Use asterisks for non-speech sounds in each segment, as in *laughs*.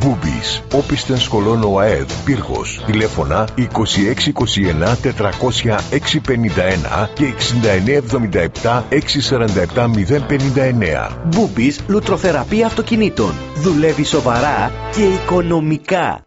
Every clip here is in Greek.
Μπούμπης, όπισθεν σχολών ΟΑΕΔ, Πύργος, τηλέφωνα 2621 400 651 και 6977 647 059. Μπούμπης Λουτροθεραπεία Αυτοκινήτων. Δουλεύει σοβαρά και οικονομικά.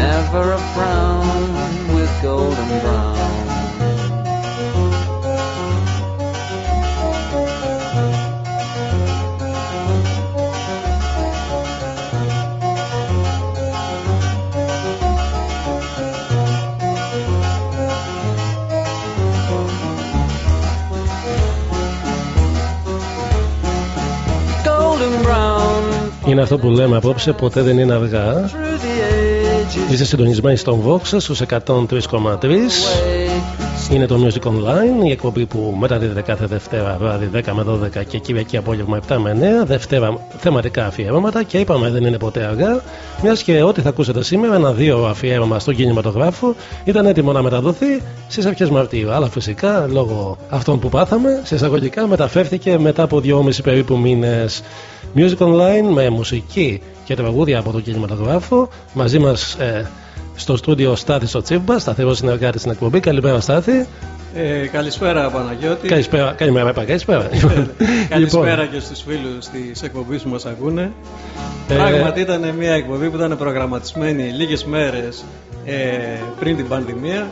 never a frown with golden brown Είναι αυτό που λέμε απόψε, ποτέ δεν είναι αργά. Είστε συντονισμένοι στον Vox στους 103,3 είναι το Music Online, η εκπομπή που μεταδίδεται κάθε Δευτέρα βράδυ 10 με 12 και Κυριακή απόγευμα 7 με 9. Δευτέρα θεματικά αφιέρωματα και είπαμε δεν είναι ποτέ αργά. Μιας και ό,τι θα ακούσετε σήμερα, ένα δύο αφιέρωμα στον κινηματογράφο, ήταν έτοιμο να μεταδοθεί στις αρχές Μαρτίου. Αλλά φυσικά λόγω αυτών που πάθαμε, σε εισαγωγικά μεταφέρθηκε μετά από δυόμιση περίπου μήνες. Music Online με μουσική και τραγούδια από τον κινηματογράφο. Μαζί μας ε, στο στούντιο Στάθη ο Τσίμπα, σταθερός συνεργάτης στην εκπομπή. Καλημέρα, Στάθη. Ε, καλησπέρα, Παναγιώτη. Καλησπέρα, καλημέρα, καλησπέρα. καλησπέρα και στους φίλους της εκπομπής που μας ακούνε. Ε... Πράγματι, ήταν μια εκπομπή που ήταν προγραμματισμένη λίγες μέρες ε, πριν την πανδημία.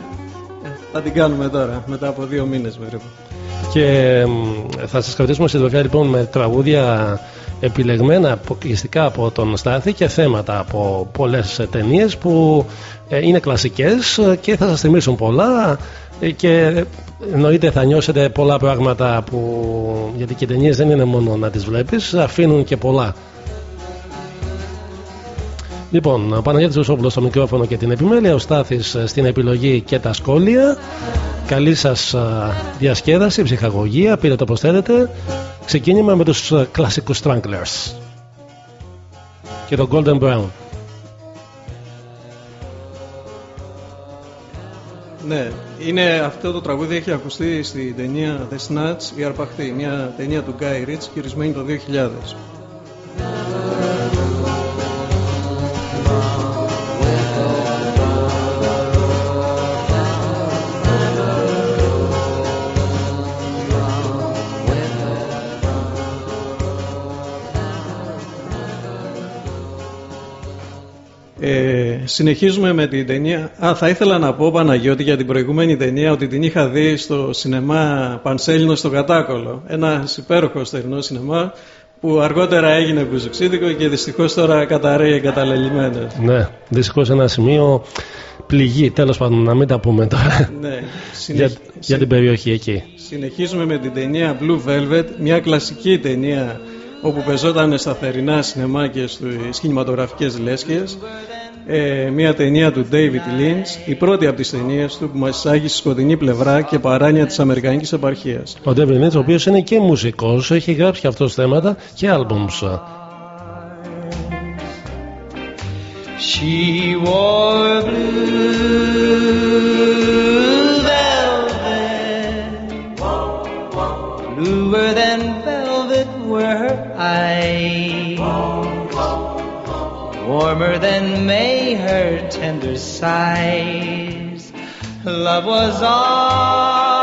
Ε, θα την κάνουμε τώρα, μετά από δύο μήνες περίπου. Και θα σας κρατήσουμε στη δουλειά λοιπόν με τραγούδια επιλεγμένα αποκλειστικά από τον Στάθη και θέματα από πολλές ταινίες που ε, είναι κλασικές και θα σας θυμίσουν πολλά ε, και εννοείται θα νιώσετε πολλά πράγματα που γιατί και οι ταινίες δεν είναι μόνο να τις βλέπεις αφήνουν και πολλά Λοιπόν, ο Παναγιώτης Βουσόπουλος στο μικρόφωνο και την επιμέλεια, ο Στάθης ε, στην επιλογή και τα σχόλια. Καλή σας ε, διασκέδαση, ψυχαγωγία, πήρε το όπως θέλετε. Ξεκίνημα με τους ε, κλασικούς Stranglers και τον Golden Brown. Ναι, είναι αυτό το τραγούδι έχει ακουστεί στην ταινία The Snatch, η Αρπαχτή, μια ταινία του Guy Ritchie κυρισμένη το 2000. Συνεχίζουμε με την ταινία. Α, θα ήθελα να πω Παναγιώτη για την προηγούμενη ταινία ότι την είχα δει στο σινεμά Πανσέλινο στο Κατάκολο. Ένας υπέροχος στερνό σινεμά που αργότερα έγινε μπουζουξίδικο και δυστυχώς τώρα καταραίει εγκαταλελειμμένο. Ναι, δυστυχώς ένα σημείο πληγή. Τέλος πάντων, να μην τα πούμε τώρα. Ναι, *laughs* για, για την περιοχή εκεί. Συνεχίζουμε με την ταινία Blue Velvet, μια κλασική ταινία όπου πεζόταν στα θερινά σινεμά και στις κινηματογραφικές λέσχες ε, μια ταινία του David Lynch, η πρώτη από τις ταινίες του που μας εισάγει στη σκοτεινή πλευρά και παράνοια της Αμερικανικής επαρχίας. Ο David Lynch, ο οποίος είναι και μουσικός, έχει γράψει και αυτός θέματα και άλμπουμς. She wore blue eyes, warmer than May her tender sighs. Love was ours,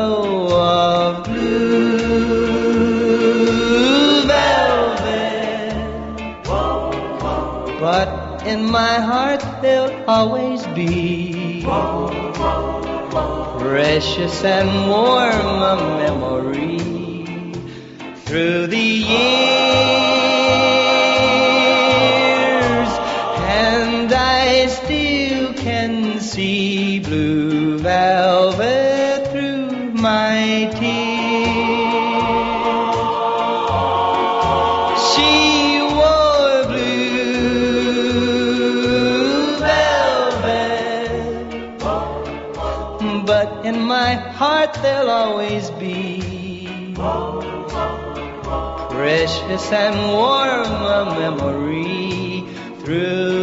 glow of blue velvet. But in my heart there'll always be precious and warm a memory through the years, always be. Precious and warm a memory through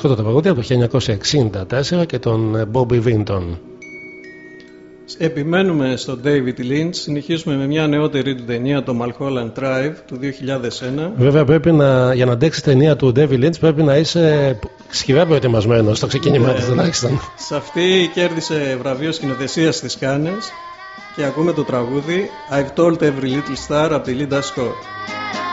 Κλασικό το τραγούδι από το 1964 και τον Bobby Vinton. Επιμένουμε στον David Lynch, συνεχίζουμε με μια νεότερη του ταινία, το Mulholland Drive του 2001. Βέβαια, πρέπει να, για να αντέξει ταινία του David Lynch πρέπει να είσαι σχηρά προετοιμασμένος στο ξεκίνημα Ναι. τη τουλάχιστον. Σε αυτή κέρδισε βραβείο σκηνοθεσίας στις Κάνες και ακούμε το τραγούδι I've told every little star από τη Linda Scott.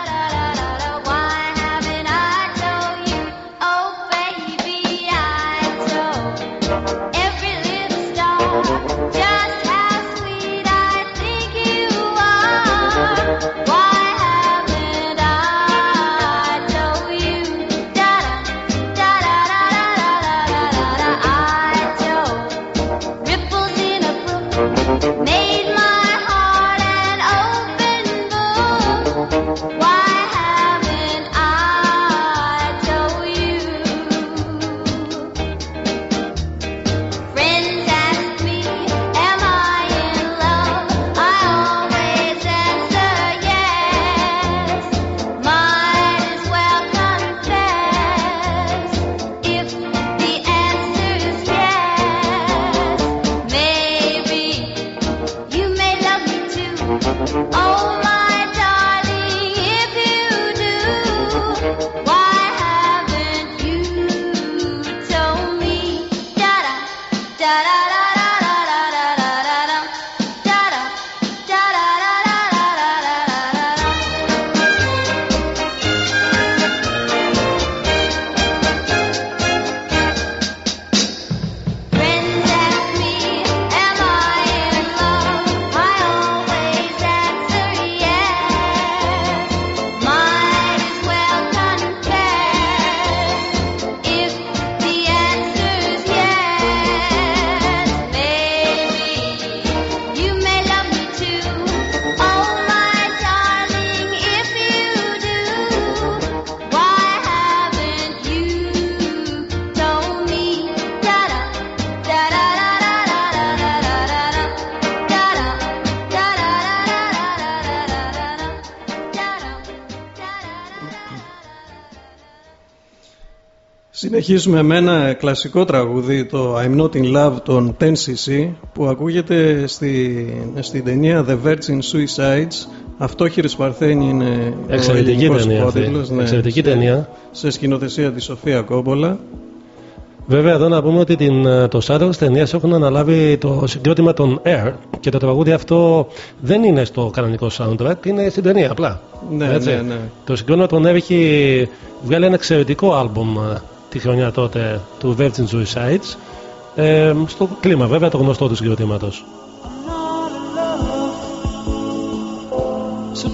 Συνεχίζουμε με ένα κλασικό τραγούδι, το I'm Not In Love των 10cc που ακούγεται στη, στην ταινία The Virgin Suicides Αυτόχειρης Παρθένη είναι Εξαιρετική ο ταινία αυτή. Ναι, Εξαιρετική ταινία. Σε σκηνοθεσία της Σοφία Κόμπολα. Βέβαια, εδώ να πούμε ότι την, το soundtrack τη ταινία έχουν αναλάβει το συγκρότημα των Air και το τραγούδι αυτό δεν είναι στο κανονικό soundtrack, είναι στην ταινία απλά. Ναι, Έτσι. ναι, ναι. Το συγκρότημα των Air έχει βγάλει ένα εξαιρετικό άλμπουμ τη χρονιά τότε του Virgin Suicides. Ε, στο κλίμα βέβαια το γνωστό του συγκροτήματος. So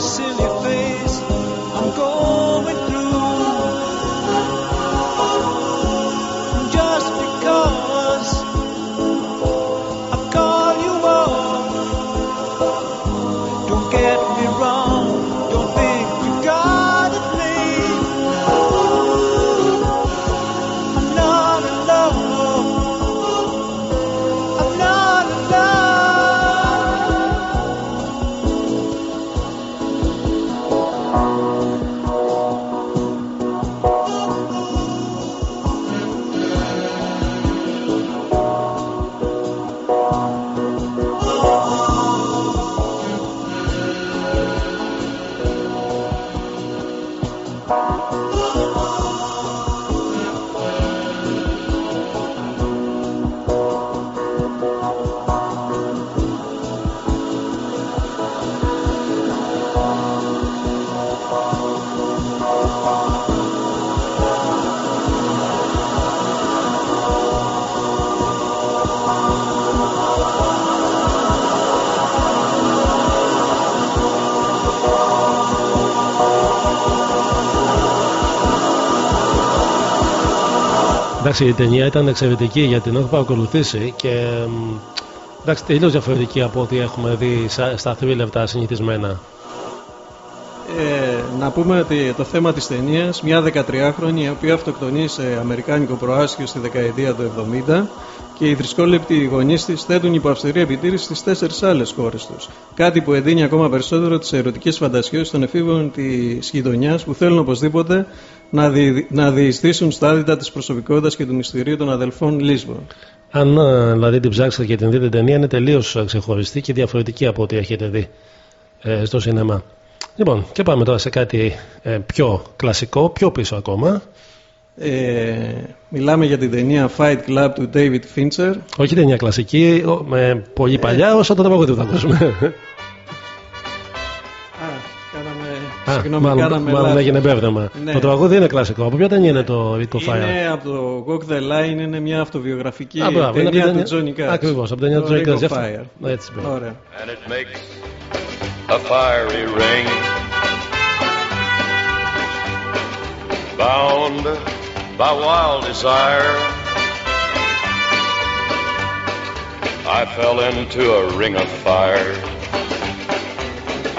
silly Εντάξει, η ταινία ήταν εξαιρετική γιατί την έχω παρακολουθήσει και εντάξει, τελείως διαφορετική από ό,τι έχουμε δει στα θρύλευτα συνηθισμένα. Ε, να πούμε ότι το θέμα της ταινίας, μια 13χρονη η οποία αυτοκτονεί σε αμερικάνικο προάσιο στη δεκαετία του 70 και οι δυσκόλεπτοι γονείς της θέτουν υπό αυστηρή επιτήρηση στις τέσσερις άλλες χώρες τους. Κάτι που εντείνει ακόμα περισσότερο τις ερωτικές φαντασιώσεις των εφήβων της γειτονιάς που θέλουν οπωσδήποτε να, δι, να διειστήσουν στα άδυτα της προσωπικότητας και του μυστηρίου των αδελφών Λίσβων. Αν ε, δηλαδή την ψάξετε και την δείτε ταινία, είναι τελείως ξεχωριστή και διαφορετική από ό,τι έχετε δει ε, στο σινεμά. Λοιπόν, και πάμε τώρα σε κάτι ε, πιο κλασικό, πιο πίσω ακόμα. Ε, μιλάμε για την ταινία Fight Club του David Fincher. Όχι ταινία κλασική, με πολύ παλιά, ε. όσο το τραγούδι που θα ακούσουμε. *laughs* Συγγνώμη, μάλλον, κάναμε μάλλον έγινε μπέρδεμα. Ναι. Το τραγούδι είναι κλασικό. Από ποια ταινία είναι το Rico Fire. Είναι από το Walk the Line, είναι μια αυτοβιογραφική Α, μπράβο, ταινία είναι του Johnny Cash. Ακριβώς, από την ταινία του Johnny Cash. Έτσι, Ωραία. And it makes a fiery ring Bound by wild desire I fell into a ring of fire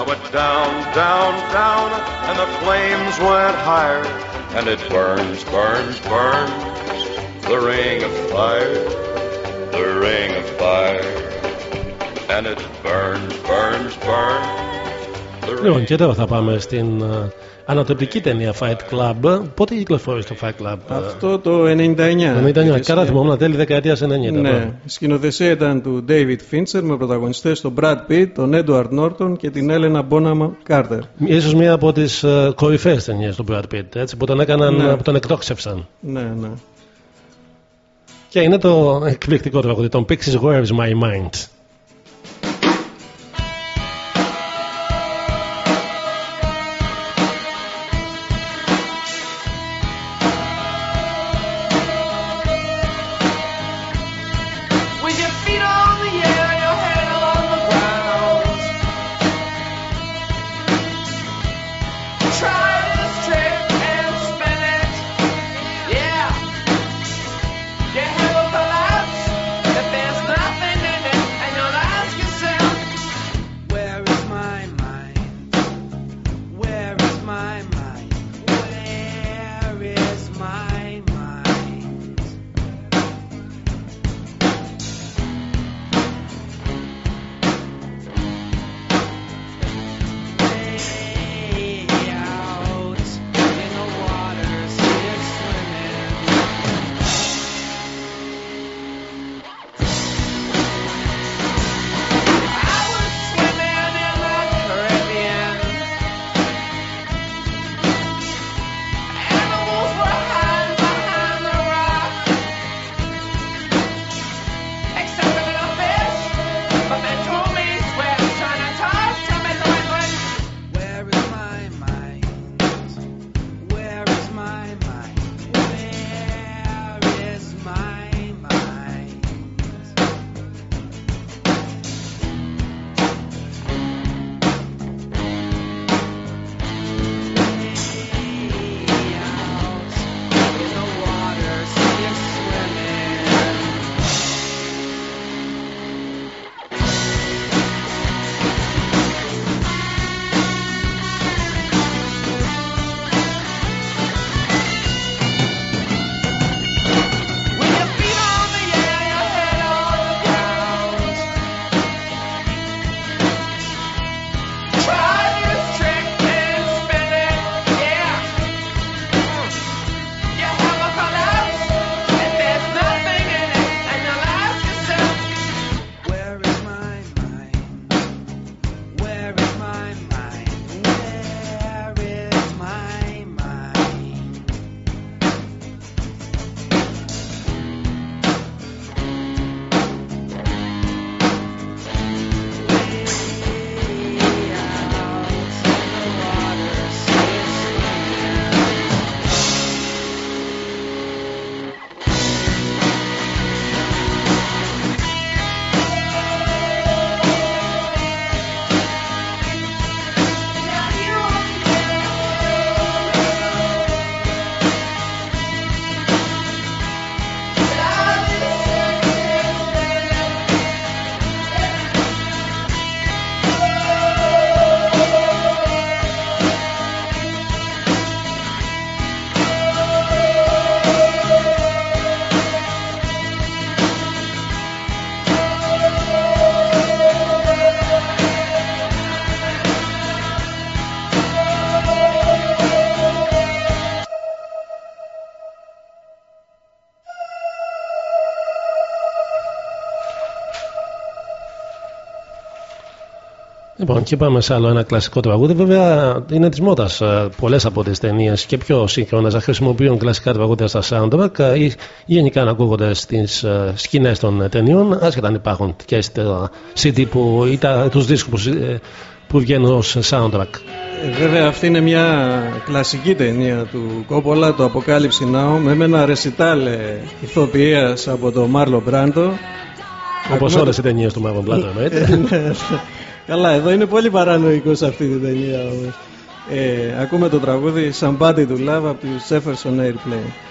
I went down, down, down, and the flames went higher, and it burns, burns, burns, the ring of fire, the ring of fire, and it burns, burns, burns. Λοιπόν, και τώρα θα πάμε στην ανατρεπτική ταινία Fight Club. Πότε κυκλοφόρησε το Fight Club, Αυτό το 99. 99, καλά θυμόμουν, τέλη δεκαετίας 90. Ναι, η σκηνοθεσία ήταν του David Fincher με πρωταγωνιστές τον Brad Pitt, τον Edward Norton και την Έλενα Bonham Carter. σω μία από τις uh, κορυφαίες ταινίες του Brad Pitt, έτσι, που τον έκαναν, ναι. που τον εκτόξευσαν. Ναι, ναι. Και είναι το εκπληκτικό τραγούδι, τον Pixies Where is My Mind; Και πάμε σε άλλο ένα κλασικό τραγούδι. Βέβαια, είναι της μόδας ε, πολλές από τις ταινίες και πιο σύγχρονες να χρησιμοποιούν κλασικά τραγούδια στα soundtrack ε, ή γενικά να ακούγονται στις ε, σκηνές των ταινιών, άσχετα αν υπάρχουν και στα CD που, ή τους δίσκους που, που βγαίνουν ως soundtrack. βέβαια, αυτή είναι μια κλασική ταινία του Κόπολα, το Apocalypse Now, με ένα ρεσιτάλ ηθοποιία από τον Μάρλο Μπράντο. Όπως όλες οι ταινίες του Μάρλο Μπράντο, εννοείται. Καλά, εδώ είναι πολύ παρανοϊκός σε αυτή την ταινία όμως. Ε, ακούμε το τραγούδι Somebody to Love από τους Jefferson Airplane.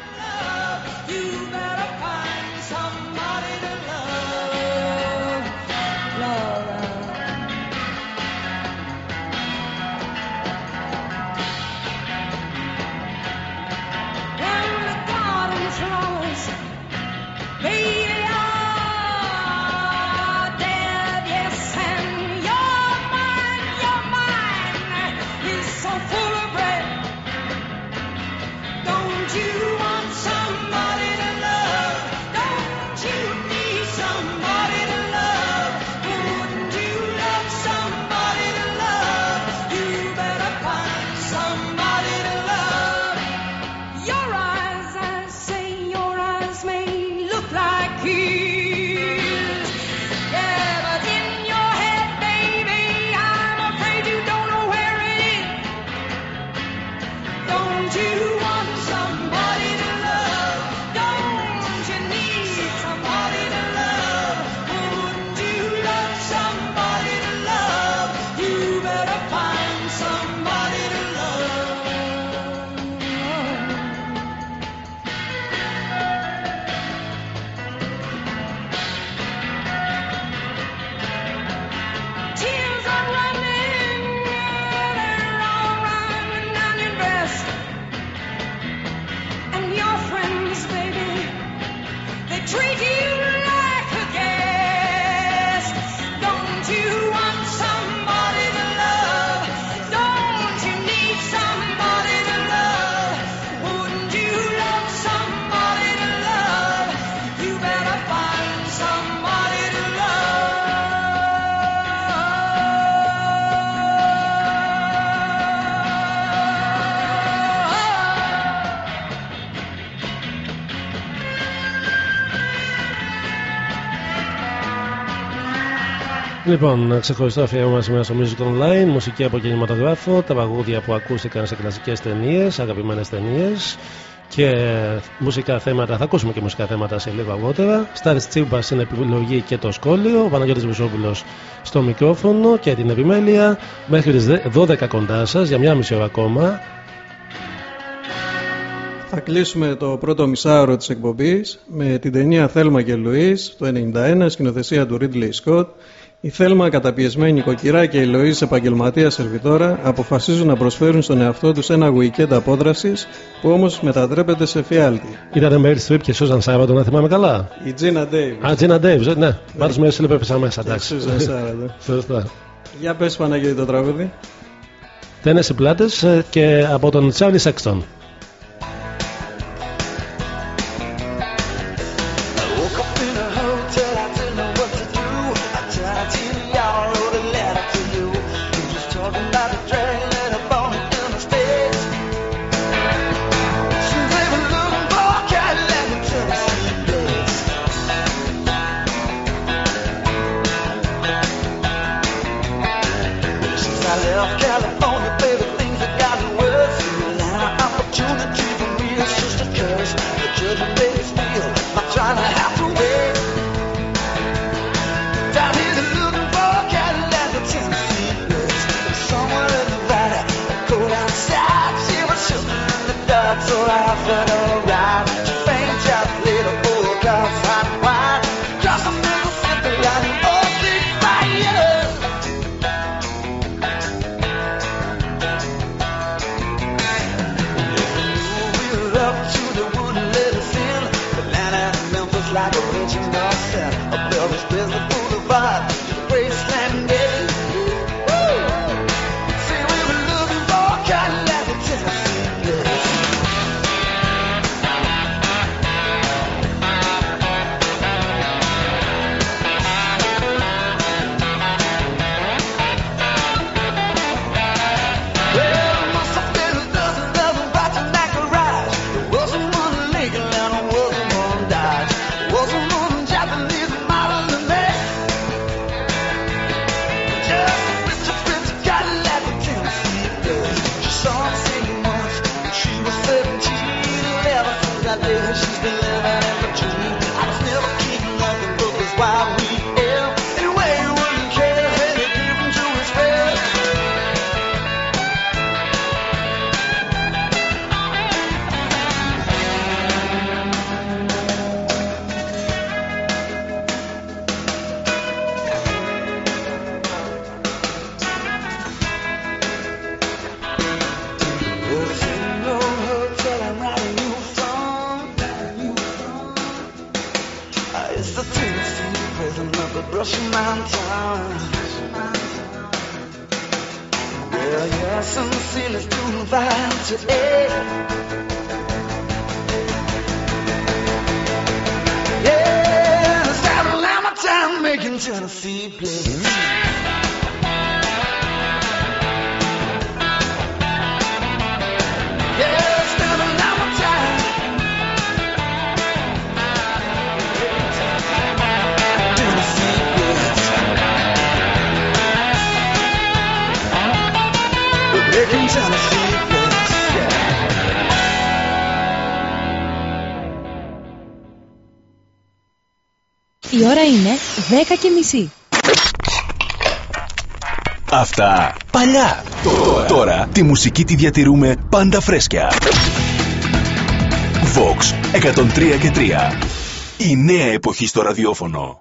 Λοιπόν, ξεχωριστό αφιέρωμα σήμερα στο Music Online, μουσική από κινηματογράφο, τα παγούδια που ακούστηκαν σε κλασικές ταινίες, αγαπημένες ταινίες και μουσικά θέματα. Θα ακούσουμε και μουσικά θέματα σε λίγο αργότερα. Στάρις Τσίμπας είναι επιλογή και το σχόλιο. Ο Παναγιώτης Βουσόπουλος στο μικρόφωνο και την επιμέλεια. Μέχρι τις 12 κοντά σας για μια μισή ώρα ακόμα. Θα κλείσουμε το πρώτο μισάωρο της εκπομπής με την ταινία Θέλμα και Λουίς το 1991, σκηνοθεσία του Ridley Scott η Θέλμα, καταπιεσμένη νοικοκυρά και η Λοίζ, επαγγελματία σερβιτόρα, αποφασίζουν να προσφέρουν στον εαυτό τους ένα weekend απόδρασης που όμως μετατρέπεται σε φιάλτη. Ήταν Μέρι Στριπ και Σούζαν Σάββατο, να θυμάμαι καλά; Η Τζίνα Ντέιβ. Α, Τζίνα Ντέιβ, ναι. Πάντω Μέρι Στριπ έπεσα μέσα, εντάξει. Σούζαν Σάββατο. *laughs* Σωστά. Για πες Παναγιώτη το τραγούδι. Τένε πλάτες ε, και από τον Τσάρλι Σέξτον. Η ώρα είναι 10 και μισή. Αυτά παλιά. Τώρα. Τώρα τη μουσική τη διατηρούμε πάντα φρέσκια. Vox 103 και 3. Η νέα εποχή στο ραδιόφωνο.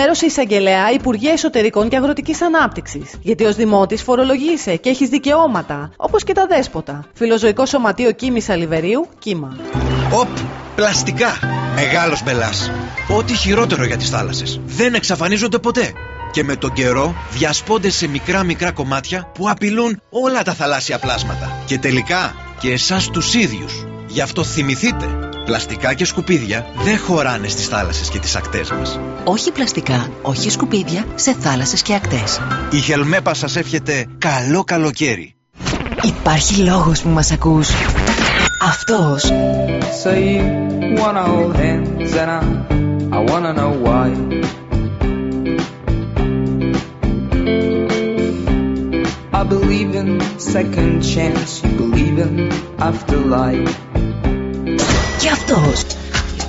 ενημέρωσε εισαγγελέα Υπουργεία Εσωτερικών και Αγροτικής Ανάπτυξης. Γιατί ως δημότης φορολογείσαι και έχεις δικαιώματα, όπως και τα δέσποτα. Φιλοζωικό Σωματείο Κίμης Αλιβερίου, κύμα. Οπ, πλαστικά. Μεγάλος μπελάς. Ό,τι χειρότερο για τις θάλασσες. Δεν εξαφανίζονται ποτέ. Και με τον καιρό διασπώνται σε μικρά μικρά κομμάτια που απειλούν όλα τα θαλάσσια πλάσματα. Και τελικά και εσάς τους ίδιους. Γι' αυτό θυμηθείτε Πλαστικά και σκουπίδια δεν χωράνε στις θάλασσες και τις ακτές μας. Όχι πλαστικά, όχι σκουπίδια σε θάλασσες και ακτές. Η Χελμέπα σας εύχεται καλό καλοκαίρι. Υπάρχει λόγος που μας ακούς. Αυτός. So you wanna hold hands and I, I wanna know why. I believe in second chance, you believe in afterlife. Και αυτός.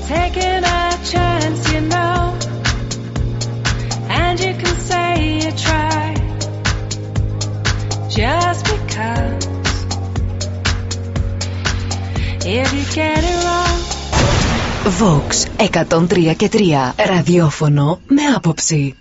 Taking a chance, you know, and you can say you tried, just because. If you get it wrong. Vox 103 και 3 ραδιόφωνο με άποψη.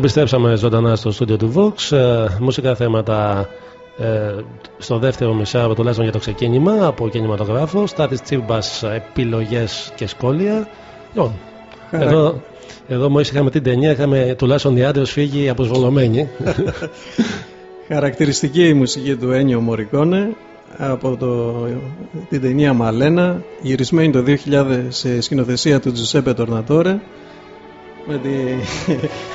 Επιστρέψαμε ζωντανά στο στούντιο του Vox. Ε, μουσικά θέματα ε, στο δεύτερο μισάρο τουλάχιστον για το ξεκίνημα από κινηματογράφο. Στα της τσίμπας επιλογές και σχόλια. Λοιπόν, εδώ, εδώ μόλις είχαμε την ταινία, είχαμε τουλάχιστον οι άντρε φύγει αποσβολωμένοι. Χαρακτηριστική η μουσική του Ένιο Μωρικόνε από το, την ταινία Μαλένα, γυρισμένη το 2000 σε σκηνοθεσία του Τζουσέπε Τορνατόρε τη...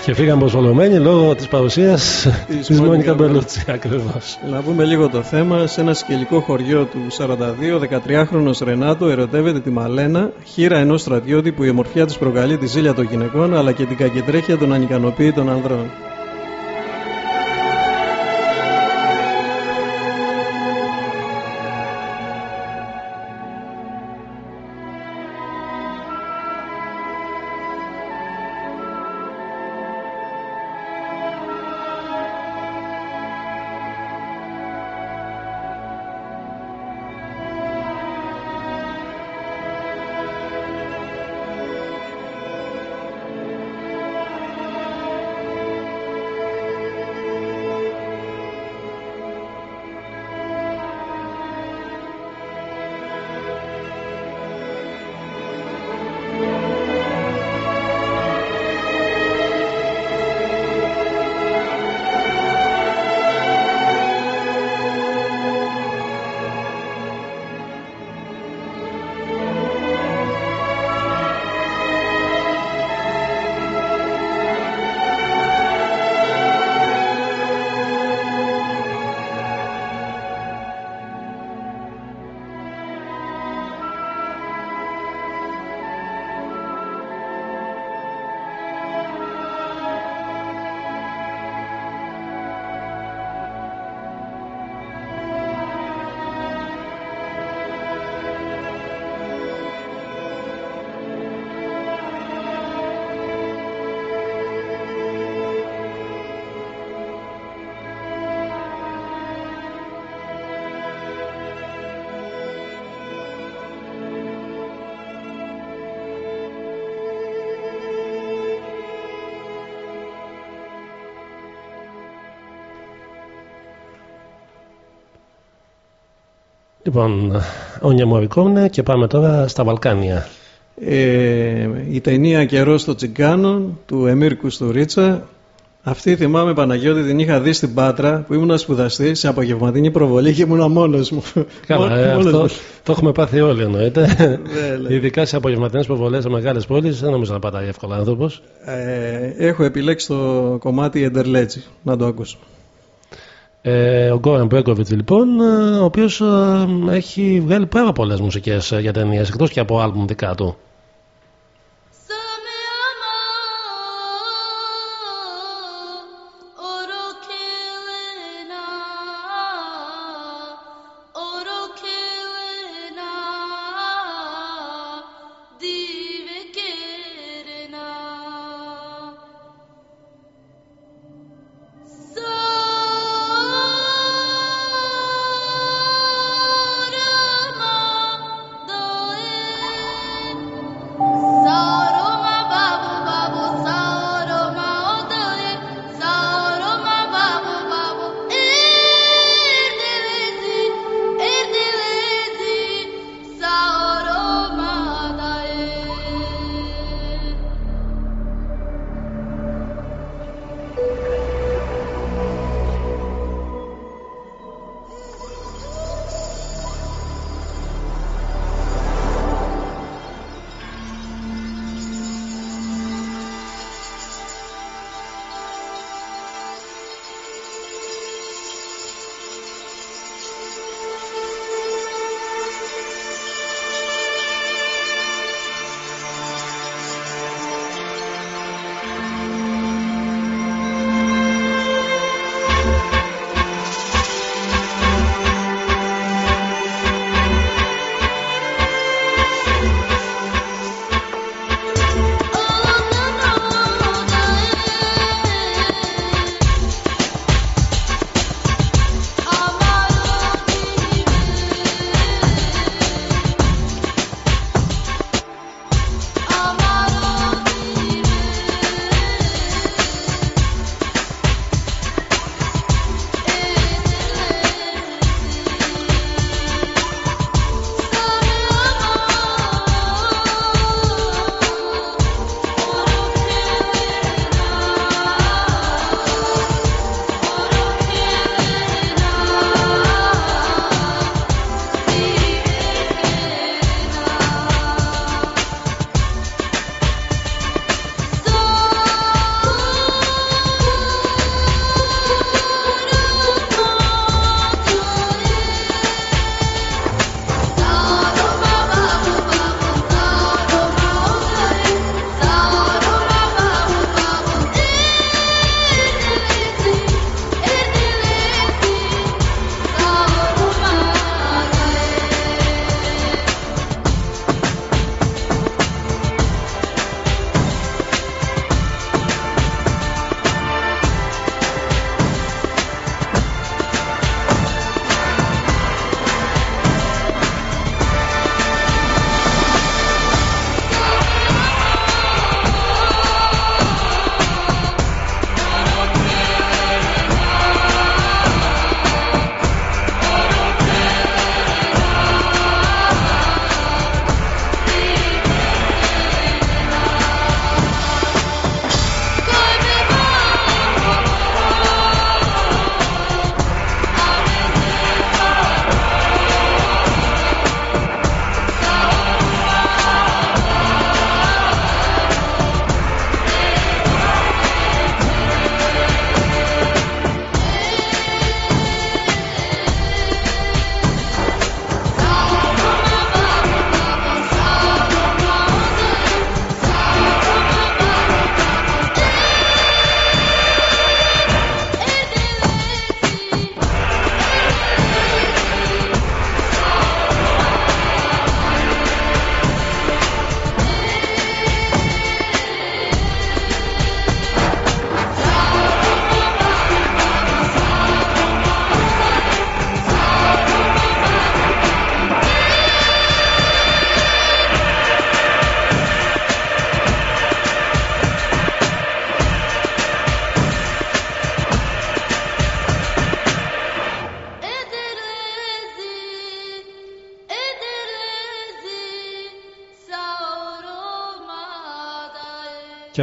Και φύγαμε αποσβολωμένοι λόγω της παρουσίας της Μόνικα Μπελούτσι. Ακριβώς. Να πούμε λίγο το θέμα. Σε ένα σκελικό χωριό του 42, 13χρονο Ρενάτο ερωτεύεται τη Μαλένα, χείρα ενός στρατιώτη που η ομορφιά της προκαλεί τη ζήλια των γυναικών αλλά και την κακεντρέχεια των ανικανοποίητων ανδρών. Λοιπόν, Όνια Μωρικόνε και πάμε τώρα στα Βαλκάνια. Ε, η ταινία «Καιρός στο Τσιγκάνο» του Εμίρ Κουστουρίτσα αυτή θυμάμαι Παναγιώτη την είχα δει στην Πάτρα που ήμουν σπουδαστή σε απογευματινή προβολή και ήμουν μόνος μου. Καλά, ε, αυτό το έχουμε πάθει όλοι εννοείται. *laughs* Ειδικά σε απογευματινές προβολές σε μεγάλες πόλεις δεν νομίζω να πατάει εύκολα άνθρωπος. Ε, έχω επιλέξει το κομμάτι Εντερλέτζι να το ακούσω. Ε, ο Γκόραν Μπρέκοβιτ λοιπόν, ε, ο οποίος ε, έχει βγάλει πάρα πολλές μουσικές ε, για ταινίες εκτός και από άλμπουμ δικά του.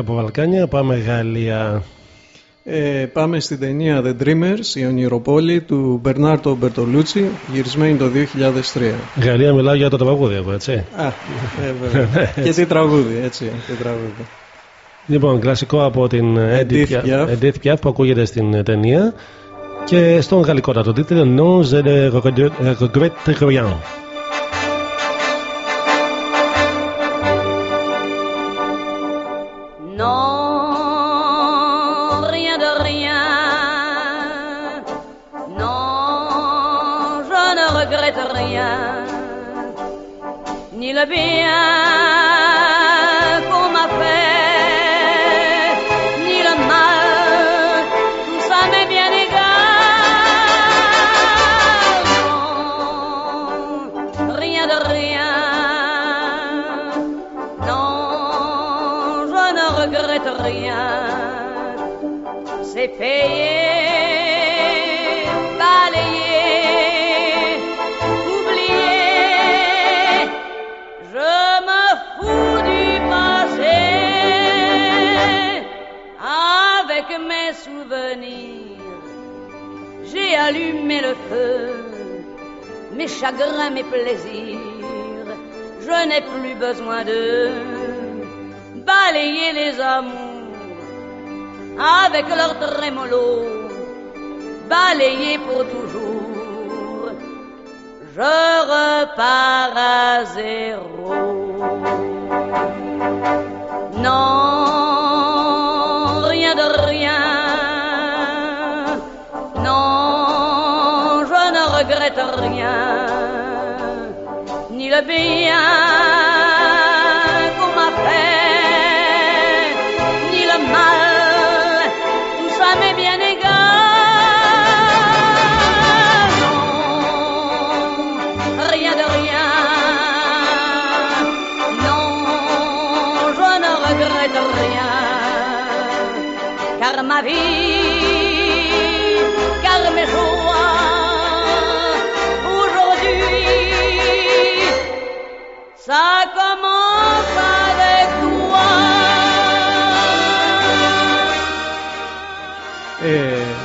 Από Βαλκάνια πάμε Γαλλία. Ε, πάμε στην ταινία The Dreamers, η ονειροπόλη του Μπερνάρτο Μπερτολούτσι, γυρισμένη το 2003. Γαλλία μιλάω για το τραγούδι εγώ, έτσι. Α, ε, βέβαια. *laughs* και τι τραγούδι, έτσι, τι τραγούδι. Λοιπόν, κλασικό από την Edith Piaf, Edith Piaf που ακούγεται στην ταινία και στον γαλλικό το τίτλο Non je ne regrette rien.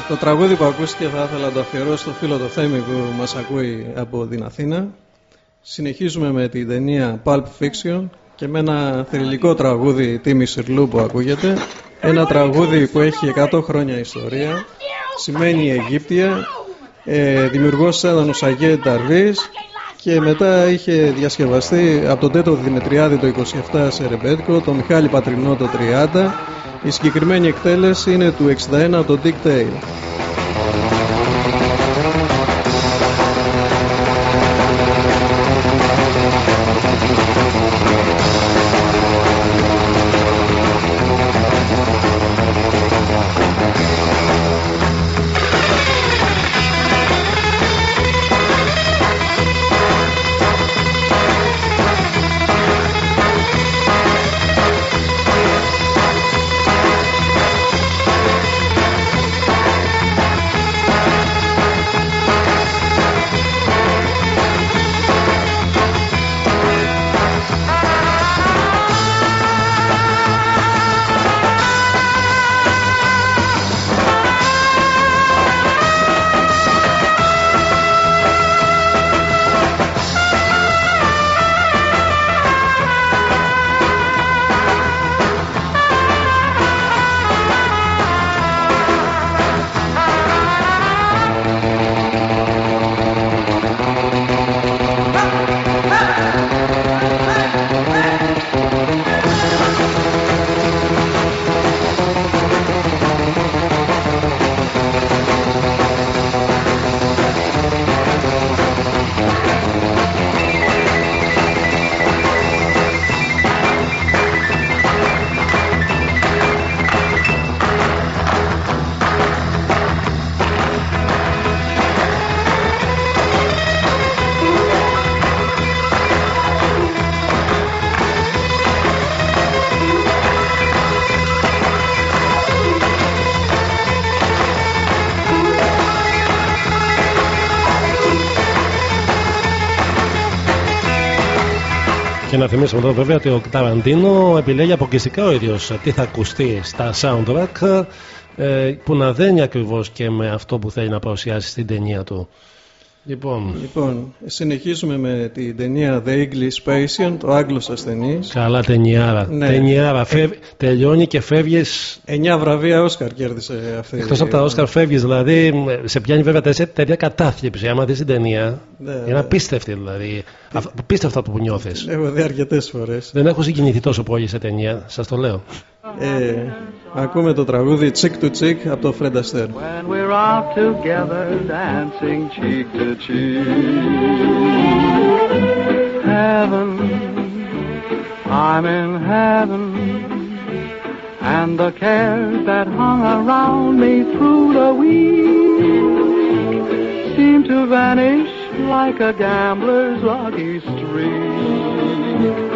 Το τραγούδι που ακούστηκε θα ήθελα να το αφιερώσω στο φίλο το Θέμη που μας ακούει από την Αθήνα. Συνεχίζουμε με την ταινία Pulp Fiction και με ένα θρηλυκό τραγούδι Τίμη Σιρλού που ακούγεται. Ένα τραγούδι που έχει 100 χρόνια ιστορία. Σημαίνει Αιγύπτια. Ε, δημιουργός ήταν ο Σαγέ Ταρβής και μετά είχε διασκευαστεί από τον Τέτο Δημητριάδη το 27 σε ρεμπέτικο, τον Μιχάλη Πατρινό το 30. Η συγκεκριμένη εκτέλεση είναι του 61 από τον Dick Dale. Και να θυμίσουμε εδώ βέβαια ότι ο Ταραντίνο επιλέγει αποκλειστικά ο ίδιος τι θα ακουστεί στα soundtrack ε, που να δένει ακριβώς και με αυτό που θέλει να παρουσιάσει στην ταινία του. Λοιπόν, Λοιπόν, συνεχίζουμε με την ταινία The English Patient, ο Άγγλος ασθενής. καλά ταινιάρα. Ναι. ταινιάρα. Φεύ- τελειώνει και φεύγεις. Εννιά βραβεία Όσκαρ κέρδισε αυτή. Εκτός από τα Όσκαρ φεύγεις, δηλαδή σε πιάνει βέβαια τέσσερα τέτοια κατάθλιψη. Άμα δεις την ταινία, Ναι, είναι ναι. απίστευτη δηλαδή. Αυτό- Απίστευτο αυτό που νιώθεις. Έχω δει αρκετές φορές. Δεν έχω συγκινηθεί τόσο πολύ σε ταινία, σας το λέω. Ε, ακούμε το τραγούδι Chick to Chick από το Fred Astaire. When we're out together dancing cheek to cheek. Heaven, I'm in heaven. And the cares that hung around me through the week seem to vanish like a gambler's lucky streak.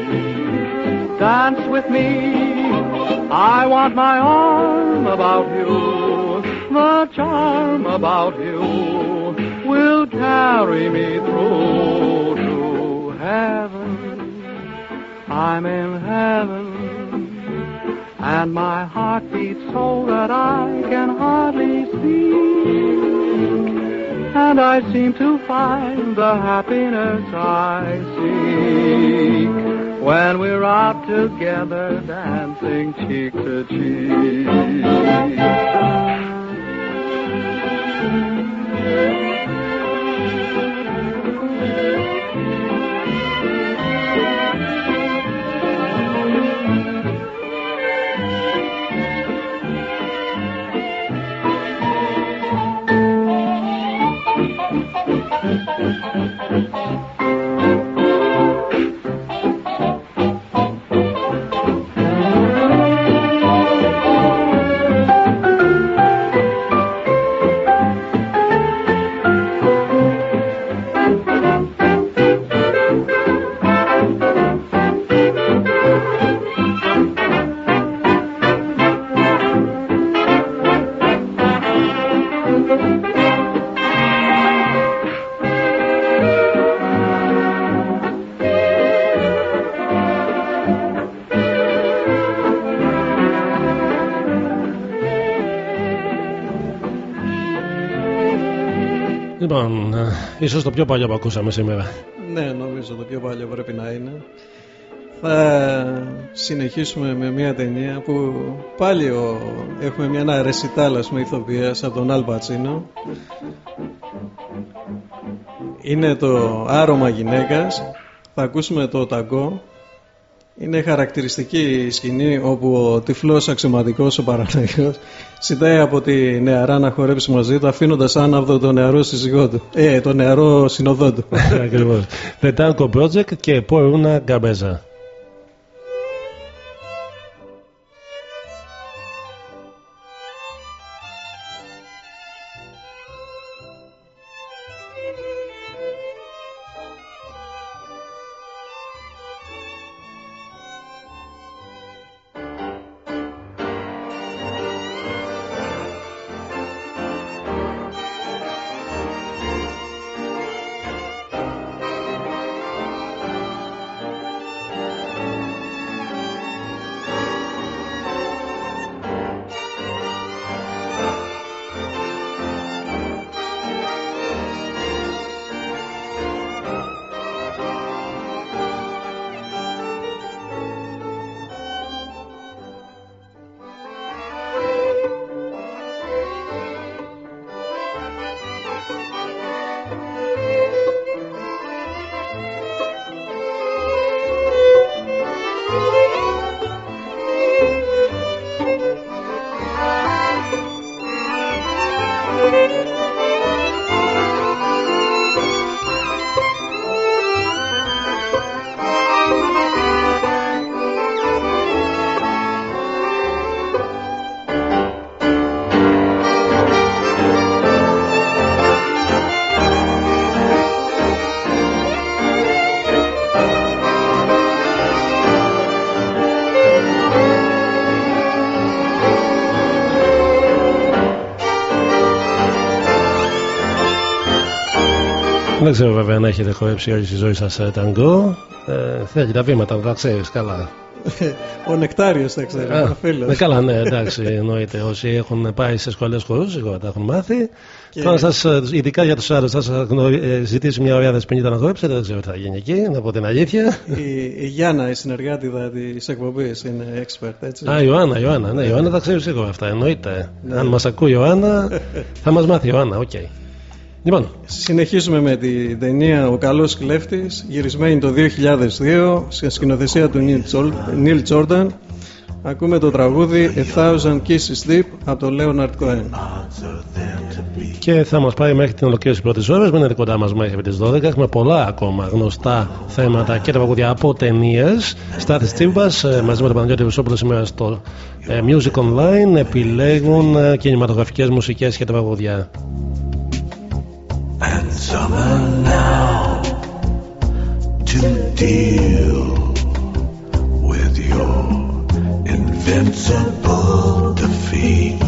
Dance with me, I want my arm about you. The charm about you will carry me through to heaven. I'm in heaven, and my heart beats so that I can hardly speak and I seem to find the happiness I seek when we're out together dancing cheek to cheek. Ίσως το πιο παλιό που ακούσαμε σήμερα. Ναι, νομίζω το πιο παλιό πρέπει να είναι. Θα συνεχίσουμε με μια ταινία που πάλι ο, έχουμε μια ένα ρεσιτάλ ας πούμε ηθοποιίας από τον Αλ Πατσίνο. Είναι το άρωμα γυναίκας. Θα ακούσουμε το ταγκό. Είναι χαρακτηριστική η σκηνή όπου ο τυφλός αξιωματικός ο Παραναγιός ζητάει από τη νεαρά να χορέψει μαζί του αφήνοντας άναυδο το νεαρό σύζυγό του. Ε, το νεαρό συνοδό του. *laughs* Ακριβώς. The Tango Project και Πορούνα Γκαμπέζα. Δεν ξέρω βέβαια αν έχετε χορέψει όλη τη ζωή σας ταγκό. Ε, θέλει τα βήματα, τα ξέρεις καλά. *laughs* Ο Νεκτάριος θα ξέρει. Α, ο φίλος. ναι, καλά, ναι, εντάξει, *laughs* εννοείται. Όσοι έχουν πάει σε σχολές χορούς, εγώ τα έχουν μάθει. Και- Τώρα σας, ε, ειδικά για τους άλλου, θα σα ζητήσω μια ωραία δεσποινίδα να χορέψετε. Δεν ξέρω τι θα γίνει εκεί, να πω την αλήθεια. Η, η Γιάννα, η συνεργάτηδα της εκπομπής, είναι expert, έτσι. Α, Ιωάννα, Ιωάννα, ναι, Ιωάννα τα ξέρει σίγουρα αυτά, εννοείται. Ναι. Αν μας ακούει η Ιωάννα, θα μας μάθει η Ιωάννα, οκ. Λοιπόν, Συνεχίζουμε με την ταινία Ο Καλός Κλέφτης γυρισμένη το 2002 σε σκηνοθεσία του Νιλ Τζόρνταν ακούμε το τραγούδι A Thousand Kisses Deep από τον Leonard Cohen και θα μας πάει μέχρι την ολοκλήρωση πρώτης ώρας. Μείνετε κοντά μας μέχρι τις 12. Έχουμε πολλά ακόμα γνωστά θέματα και τραγούδια από ταινίες. Στάθης Τσίμπας μαζί με τον Παναγιώτη Βουσόπουλο σήμερα στο ε, Music Online επιλέγουν ε, κινηματογραφικές μουσικές και τραγούδια. And summer now to deal with your invincible defeat.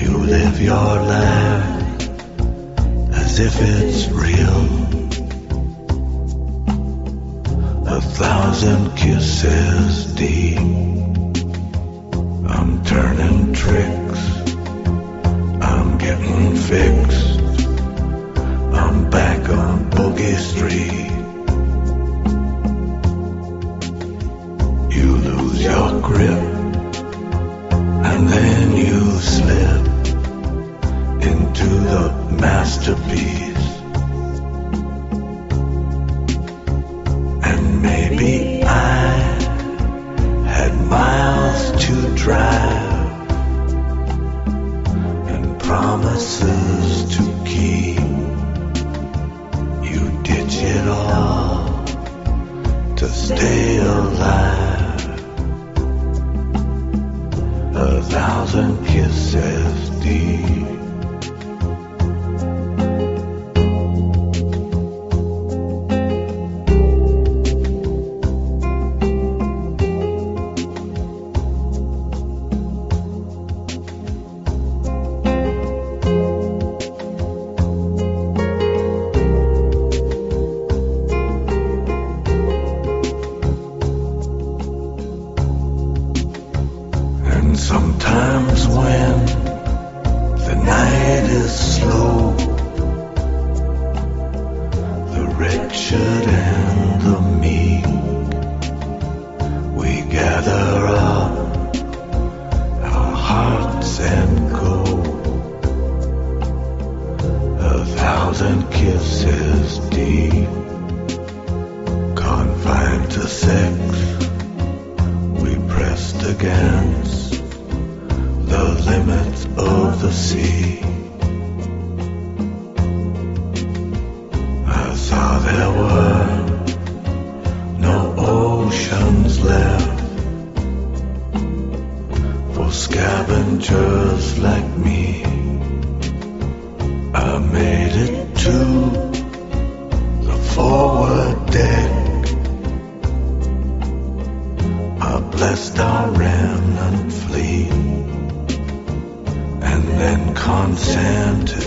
You live your life as if it's real. A thousand kisses deep. I'm turning tricks. I'm getting fixed. I'm back on Boogie Street. You lose your grip, and then you slip into the masterpiece. And maybe I had miles to drive and promises to keep. It all to stay alive. A thousand kisses deep. Kisses deep, confined to sex we pressed against the limits of the sea. I saw there were no oceans left for scavengers like me. consent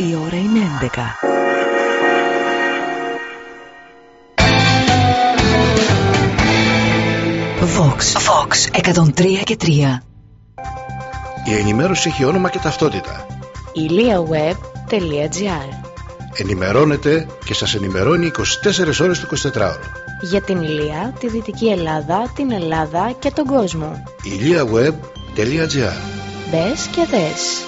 Η ώρα είναι 11. Vox, Vox 103 και 3. Η ενημέρωση έχει όνομα και ταυτότητα. iliaweb.gr Ενημερώνετε και σας ενημερώνει 24 ώρες το 24ωρο. Για την Ηλία, τη Δυτική Ελλάδα, την Ελλάδα και τον κόσμο. iliaweb.gr Μπες και δες.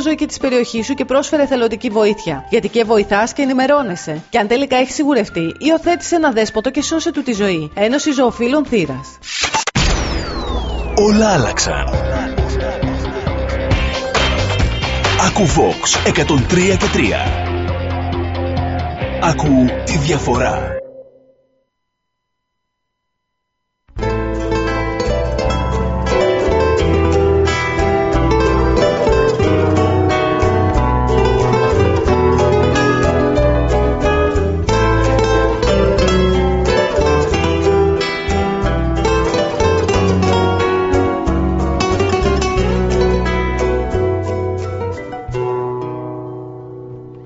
φιλοζωική της περιοχής σου και πρόσφερε θελοντική βοήθεια. Γιατί και βοηθάς και ενημερώνεσαι. Και αν τελικά έχεις σιγουρευτεί, υιοθέτησε ένα δέσποτο και σώσε του τη ζωή. Ένωση Ζωοφύλων Θήρα. Όλα άλλαξαν. Ακού Vox 103 και 3. Ακού τη διαφορά.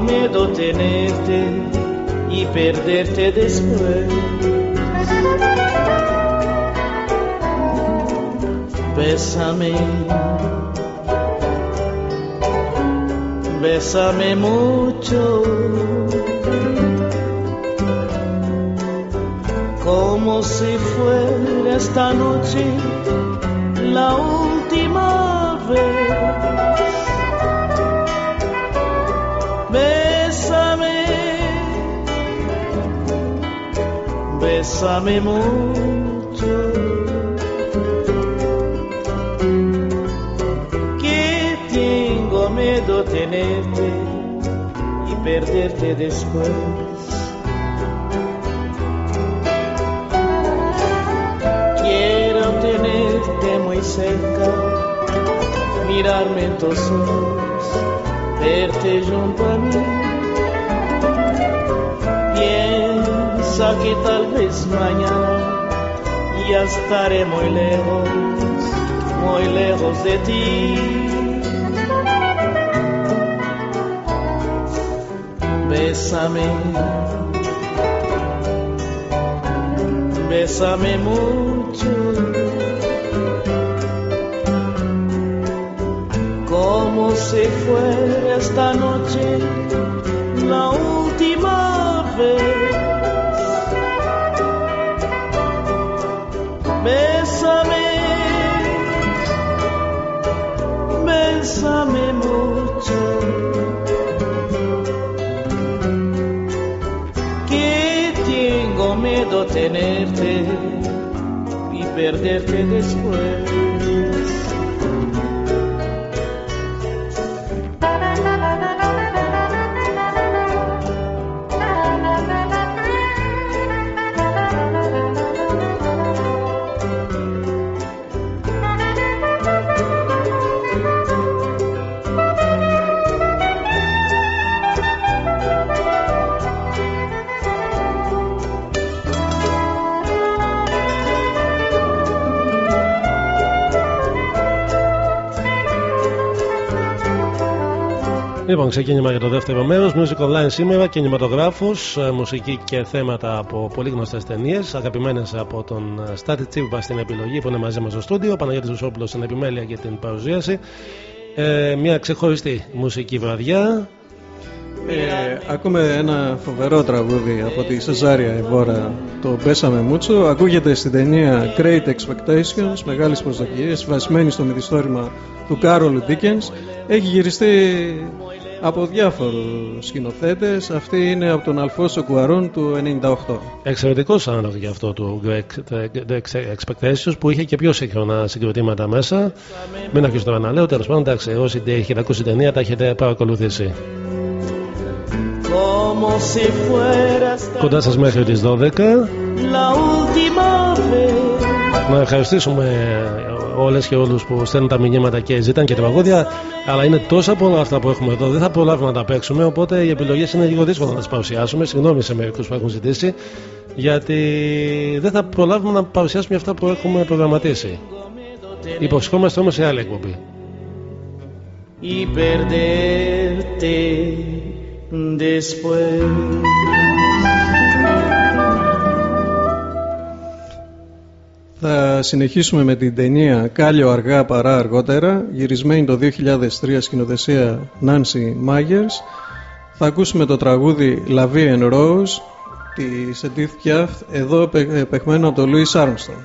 Miedo tenerte y perderte después. Bésame, bésame mucho, como si fuera esta noche la última bésame mucho. Que tengo miedo tenerte y perderte después. Quiero tenerte muy cerca, mirarme en tus ojos verte junto a mí. Que tal vez mañana ya estaré muy lejos, muy lejos de ti. Bésame, bésame mucho. Como si fuera esta noche la última vez. Tenerte y perderte después. Λοιπόν, ξεκίνημα για το δεύτερο μέρος. Music Online σήμερα, κινηματογράφος, ε, μουσική και θέματα από πολύ γνωστές ταινίες, αγαπημένες από τον Στάτη Τσίβα στην επιλογή που είναι μαζί μας στο στούντιο, Παναγιώτης Ζωσόπουλο στην επιμέλεια και την παρουσίαση. Ε, μια ξεχωριστή μουσική βραδιά. Ε, ακούμε ένα φοβερό τραγούδι από τη Σεζάρια Εβόρα, το Μπέσαμε Μούτσο. Ακούγεται στην ταινία Great Expectations, μεγάλες προσδοκίες, βασισμένη στο μυθιστόρημα του Κάρολ Dickens. Έχει γυριστεί από διάφορους σκηνοθέτες. Αυτή είναι από τον Αλφόσο Κουαρών του 98. Εξαιρετικός άναλογο για αυτό του Great Expectations που είχε και πιο σύγχρονα συγκροτήματα μέσα. Μην αρχίσω τώρα να λέω, τέλος πάντων, εντάξει, όσοι έχετε ακούσει την ταινία τα έχετε παρακολουθήσει. Como si fuera esta Κοντά σας μέχρι τις 12 la última vez. Να ευχαριστήσουμε όλες και όλους που στέλνουν τα μηνύματα και ζητάνε και τα παγόδια αλλά είναι τόσα πολλά αυτά που έχουμε εδώ δεν θα προλάβουμε να τα παίξουμε οπότε οι επιλογές είναι λίγο δύσκολο να τις παρουσιάσουμε. Συγγνώμη σε μερικούς που έχουν ζητήσει γιατί δεν θα προλάβουμε να παρουσιάσουμε αυτά που έχουμε προγραμματίσει. Υποσχόμαστε όμως σε άλλη εκπομπή. Y perderte después. Θα συνεχίσουμε με την ταινία «Κάλιο αργά παρά αργότερα» γυρισμένη το 2003 σκηνοθεσία Nancy Myers. Θα ακούσουμε το τραγούδι «La Vie en Rose» της Edith Piaf εδώ πε- παιχμένο από τον Louis Armstrong.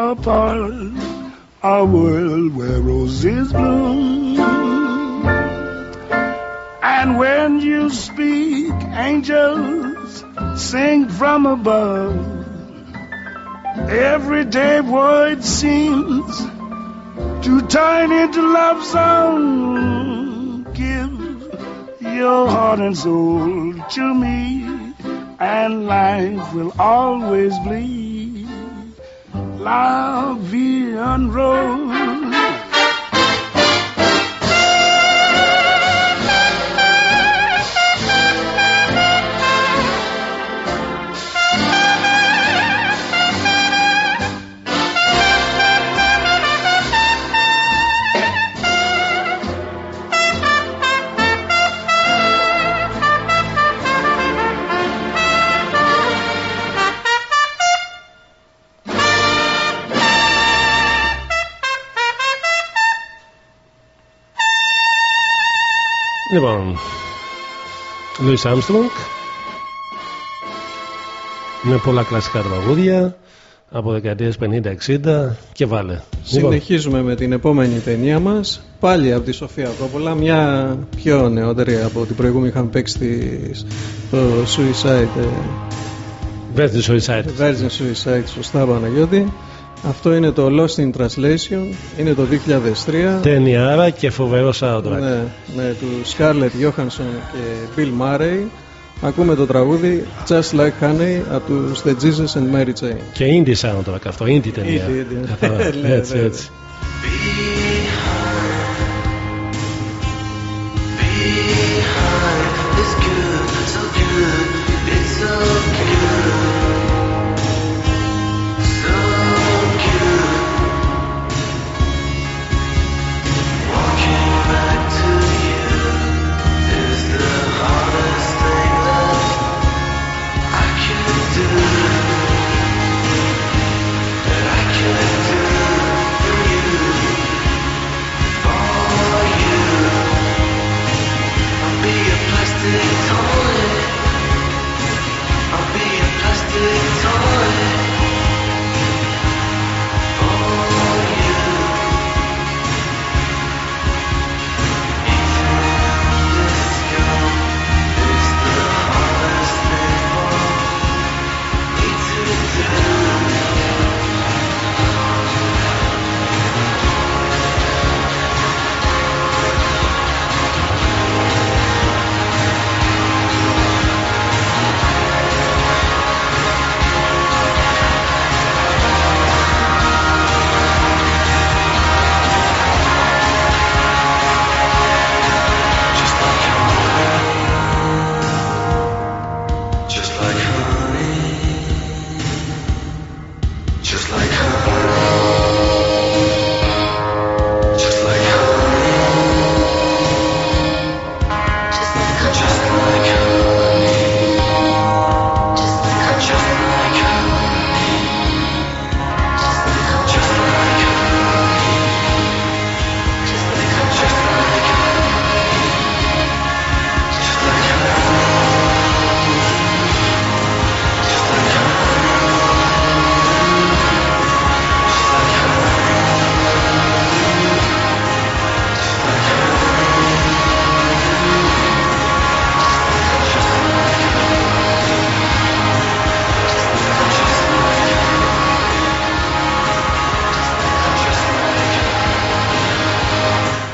apart, a world where roses bloom. And when you speak, angels sing from above. Everyday word seems to turn into love song. Give your heart and soul to me, and life will always be la vie. Λοιπόν, Louis Armstrong με πολλά κλασικά τραγούδια από δεκαετίες 50-60 και βάλε. Λοιπόν, Συνεχίζουμε με την επόμενη ταινία μας Πάλι από τη Σοφία Κόπολα Μια πιο νεότερη από την προηγούμενη Είχαν παίξει της- το Suicide ε, Virgin Suicide. Virgin Suicide Σωστά Παναγιώτη Αυτό είναι το Lost in Translation Είναι το 2003 Ταινιάρα και φοβερό soundtrack. ναι, Με του Scarlett Johansson και Bill Murray Ακούμε το τραγούδι Just Like Honey από τους The Jesus and Mary Chain Και indie soundtrack αυτό, indie ταινία. Indie, indie. Καθαρά. Ναι, έτσι, ναι, έτσι.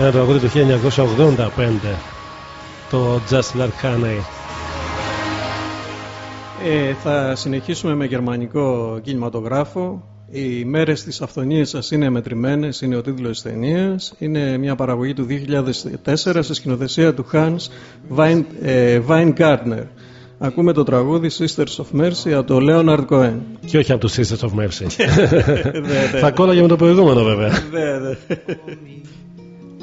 Ένα τραγούδι του 1985. Το Just Like Honey. Ε, θα συνεχίσουμε με γερμανικό κινηματογράφο. Οι μέρες της αυθονίας σας είναι μετρημένες, είναι ο τίτλος της ταινίας. Είναι μια παραγωγή του 2004 σε σκηνοθεσία του Hans Wein, ε, Weingartner. Ακούμε το τραγούδι Sisters of Mercy από το Leonard Cohen. Και όχι από τους Sisters of Mercy. *laughs* Ναι, ναι. Θα κόλλαγε με το προηγούμενο βέβαια.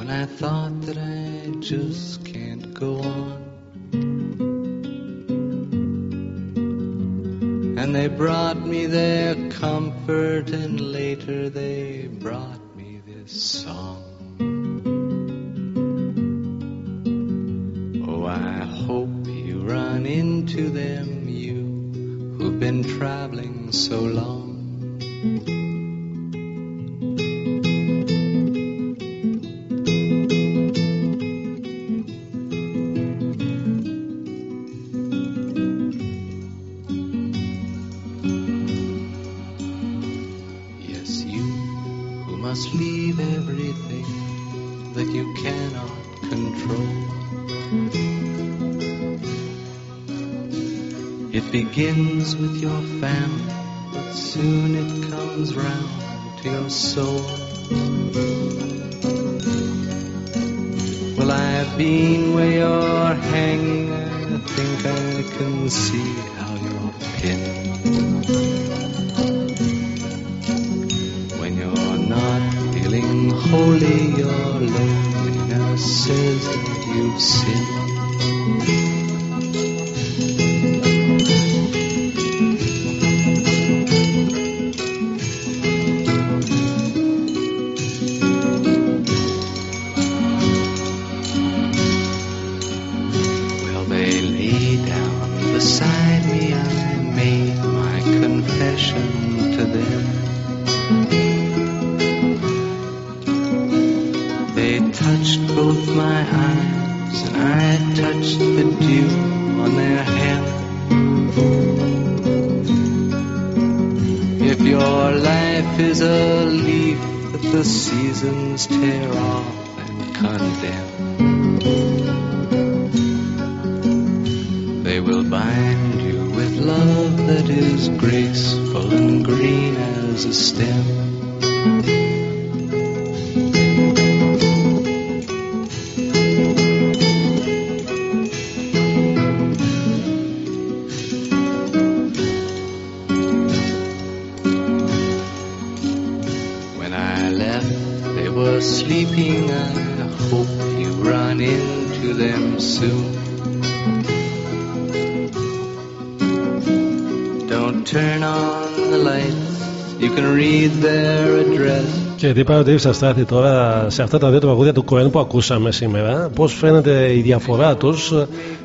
when I thought that I just can't go on. And they brought me their comfort, and later they brought me this song. Oh, I hope you run into them, you who've been traveling so long. If your life is a leaf that the seasons tear off and condemn. They will bind you with love that is graceful and green as a stem. Και τι πάει ότι ήρθα στάθη τώρα σε αυτά τα δύο τραγούδια του Κοέν που ακούσαμε σήμερα, πώς φαίνεται η διαφορά τους.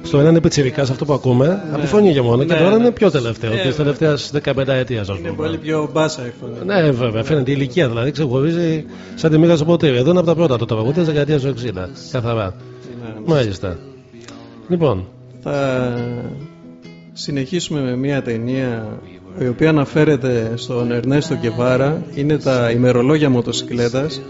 Στο ένα είναι πιτσιρικά σε αυτό που ακούμε, από τη φωνή και μόνο, και Ναι, το άλλο ναι. είναι πιο τελευταίο, Ε, τη τελευταία 15 ετία, ας Είναι πούμε. πολύ πιο μπάσα η φωνή. Ναι, βέβαια, φαίνεται η ηλικία δηλαδή, ξεχωρίζει σαν τη μίγα στο ποτήρι. Εδώ είναι από τα πρώτα το τραγούδι τη δεκαετία του 60. Καθαρά. Ναι, Μάλιστα. Λοιπόν, Θα συνεχίσουμε με μια ταινία η οποία αναφέρεται στον Ερνέστο Κεβάρα. Είναι τα ημερολόγια μοτοσυκλέτας.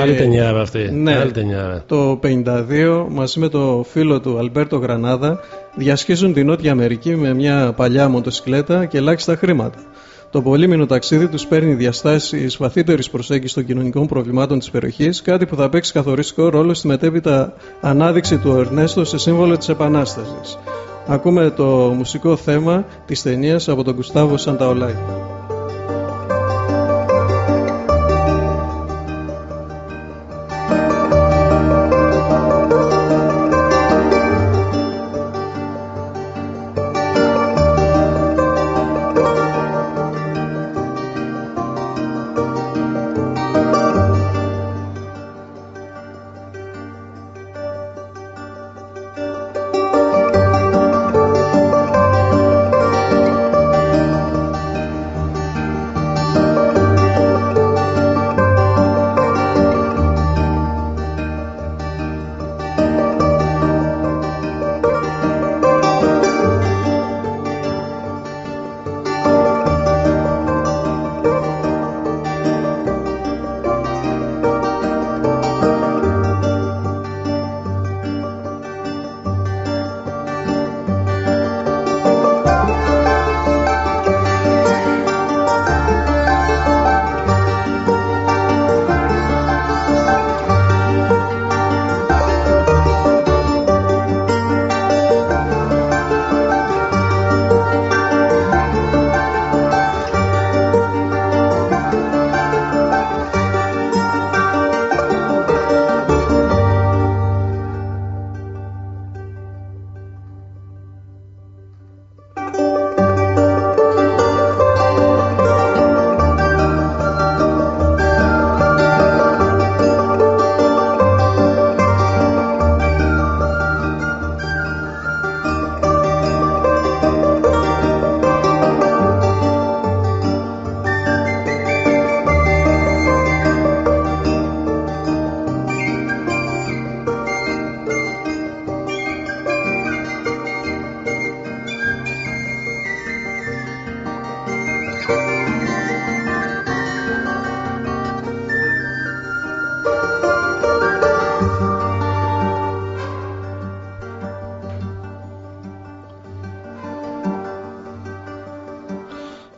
άλλη Ε, ταινιάρα αυτή. Ναι, Άλλη ταινιάρα. το 52 μαζί με το φίλο του Αλμπέρτο Γρανάδα διασχίζουν την Νότια Αμερική με μια παλιά μοτοσυκλέτα και ελάχιστα χρήματα. Το πολύμηνο ταξίδι τους παίρνει διαστάσεις βαθύτερης προσέγγισης των κοινωνικών προβλημάτων της περιοχής, κάτι που θα παίξει καθοριστικό ρόλο στη μετέπειτα ανάδειξη του Ερνέστο σε σύμβολο της Επανάστασης. Ακούμε το μουσικό θέμα της ταινίας από τον Κουστάβο Σανταολάη.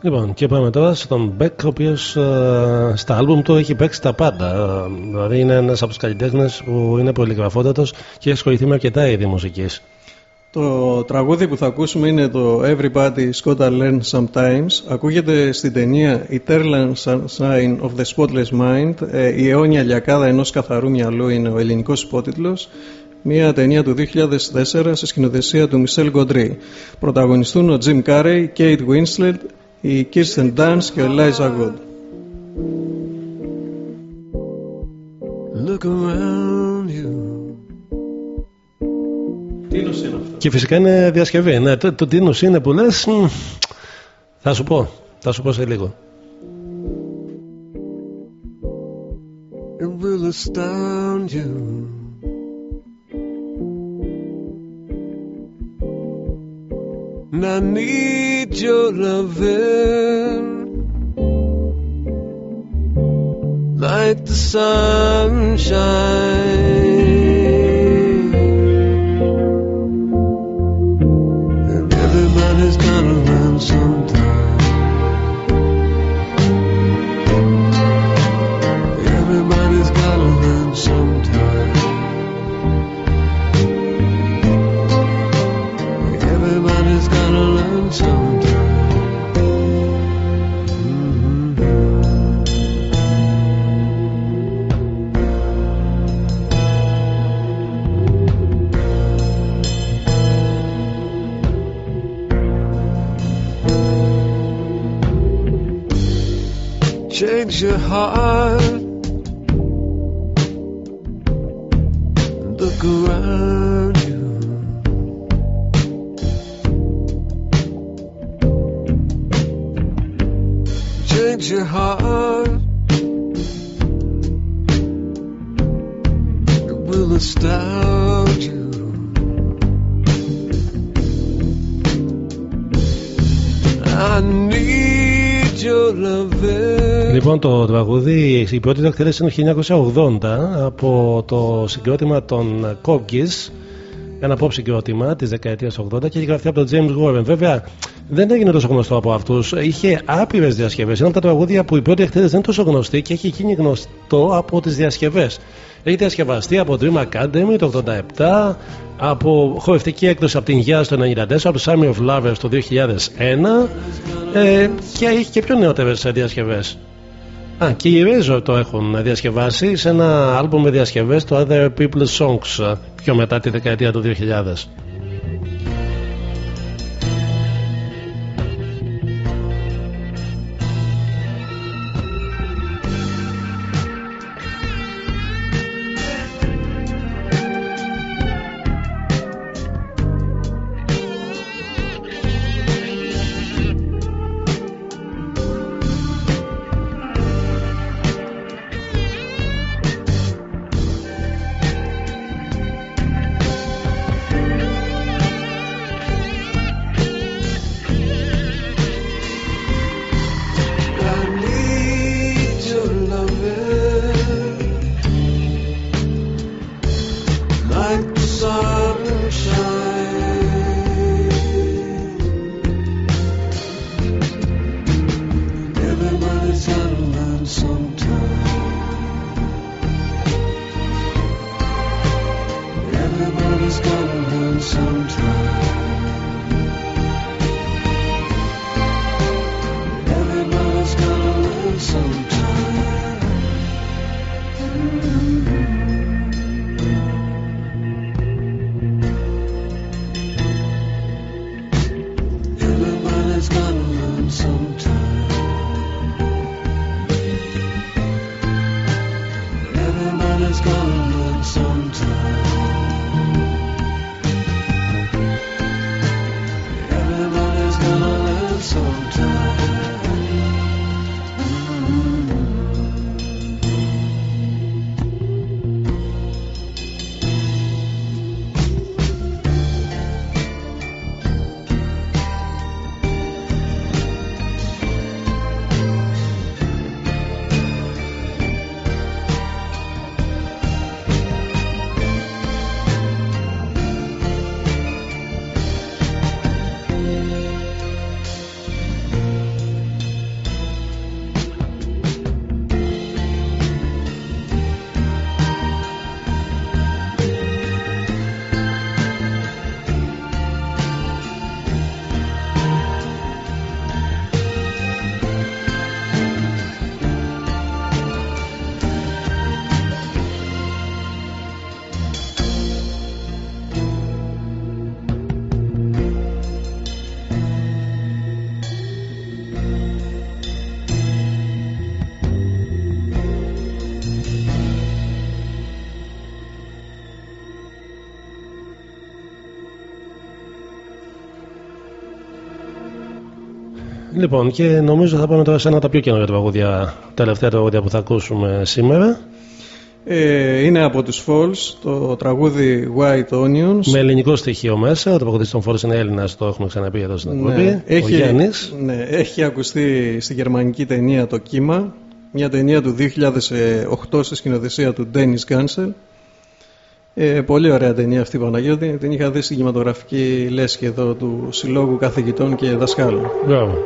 Λοιπόν, και πάμε τώρα στον Μπέκ, ο οποίος στα άλμπουμ του έχει παίξει τα πάντα. Ε, δηλαδή είναι ένας από τους καλλιτέχνες που είναι πολυγραφότατος και έχει ασχοληθεί με αρκετά είδη μουσικής. Το τραγούδι που θα ακούσουμε είναι το Everybody Gotta Learn Sometimes. Ακούγεται στην ταινία Eternal Sunshine of the Spotless Mind. Ε, η αιώνια λιακάδα ενός καθαρού μυαλού είναι ο ελληνικός υπότιτλος. Μια ταινία του 2004 σε σκηνοθεσία του Michel Gondry. Πρωταγωνιστούν ο Jim Carrey, Kate Winslet, η Kirsten Dunst και ο Elijah Wood. Look around you. Τίνος είναι αυτό; Και φυσικά είναι διασκευή. Ναι, το, το τίνος είναι που λες, μ, θα σου πω. Θα σου πω σε λίγο. It will astound you. And I need your loving like the sunshine. And everybody's gotta learn sometime. Change your heart. Look around you. Change your heart. It will astound you. I need your loving. Λοιπόν, το τραγούδι, η πρώτη εκτέλεση είναι το 1980 από το συγκρότημα των Corgis. Ένα pop συγκρότημα της δεκαετίας 80 και έχει γραφτεί από τον James Warren. Βέβαια, δεν έγινε τόσο γνωστό από αυτούς. Είχε άπειρες διασκευές. Είναι από τα τραγούδια που η πρώτη εκτέλεση δεν είναι τόσο γνωστή και έχει γίνει γνωστό από τις διασκευές. Έχει διασκευαστεί από Dream Academy το 87, από χορευτική έκδοση από την Γιάς το 94, από το Summer of Lovers το 2001 ε, και έχει και πιο νεότερες διασκευές. Α, και οι Razor το έχουν διασκευάσει σε ένα άλμπομ με διασκευές το Other People's Songs ε, πιο μετά τη δεκαετία του 2000. Λοιπόν, και νομίζω θα πάμε τώρα σε ένα από τα πιο καινούργια τραγούδια, τελευταία τραγούδια που θα ακούσουμε σήμερα. Ε, είναι από τους Falls το τραγούδι White Onions. Με ελληνικό στοιχείο μέσα. Ο τραγουδιστή των Falls είναι Έλληνας, το έχουμε ξαναπεί εδώ στην εκπομπή. Ναι, ο έχει, Γιάννης. ναι, έχει ακουστεί στη γερμανική ταινία Το Κύμα. Μια ταινία του 2008 στη σκηνοθεσία του Dennis Gansel. Ε, πολύ ωραία ταινία αυτή Παναγιώτη. Την είχα δει στην κινηματογραφική λέσχη εδώ του Συλλόγου Καθηγητών και Δασκάλων. Μπράβο.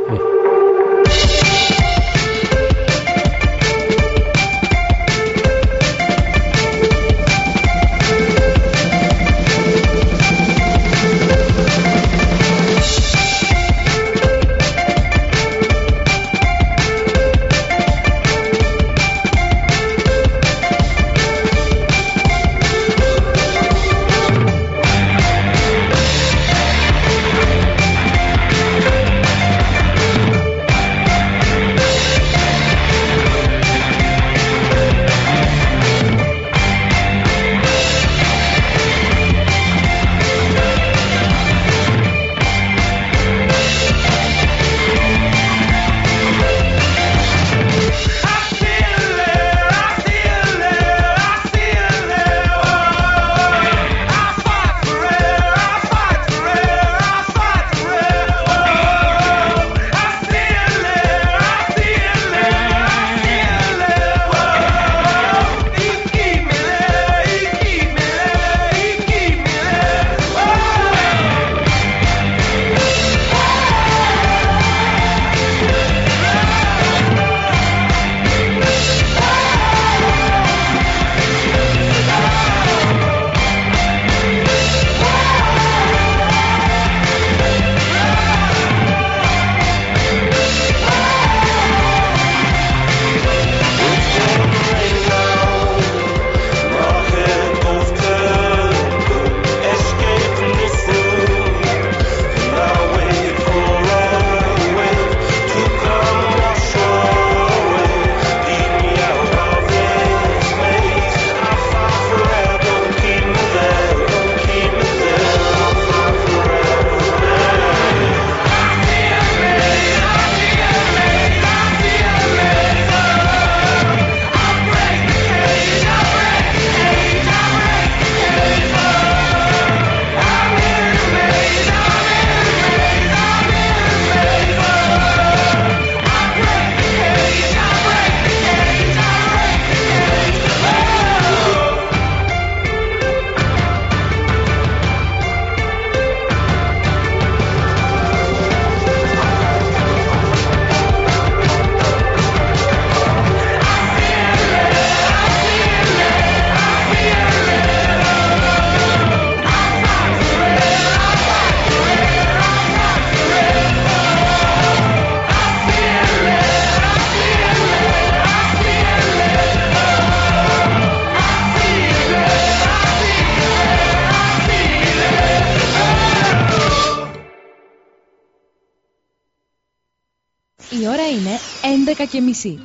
Μισή.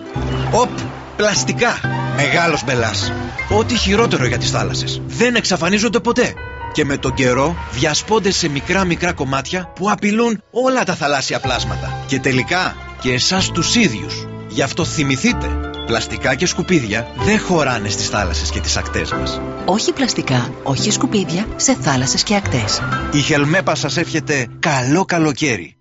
Οπ, πλαστικά. Μεγάλος μπελάς. Ό,τι χειρότερο για τις θάλασσες. Δεν εξαφανίζονται ποτέ. Και με τον καιρό διασπώνται σε μικρά μικρά κομμάτια που απειλούν όλα τα θαλάσσια πλάσματα. Και τελικά και εσάς τους ίδιους. Γι' αυτό θυμηθείτε, πλαστικά και σκουπίδια δεν χωράνε στις θάλασσες και τις ακτές μας. Όχι πλαστικά, όχι σκουπίδια σε θάλασσες και ακτές. Η Χελμέπα σας εύχεται καλό καλοκαίρι.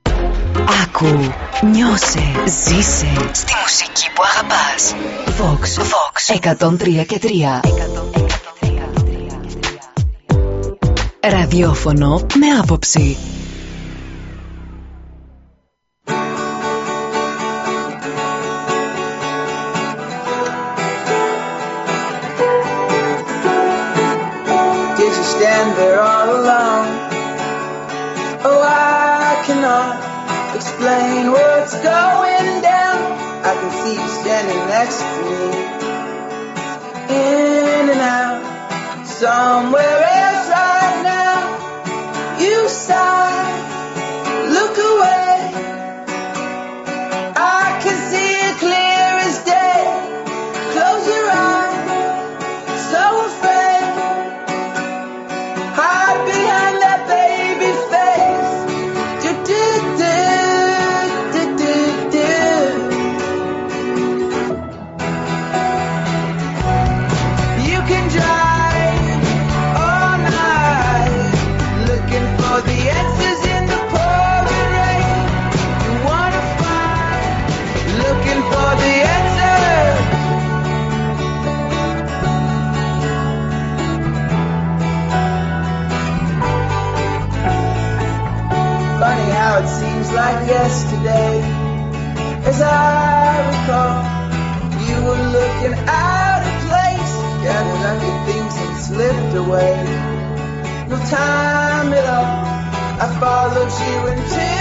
Άκου, νιώσε, ζήσε στη μουσική που αγαπάς. Vox, Vox 103 και 3. Ραδιόφωνο με άποψη. you and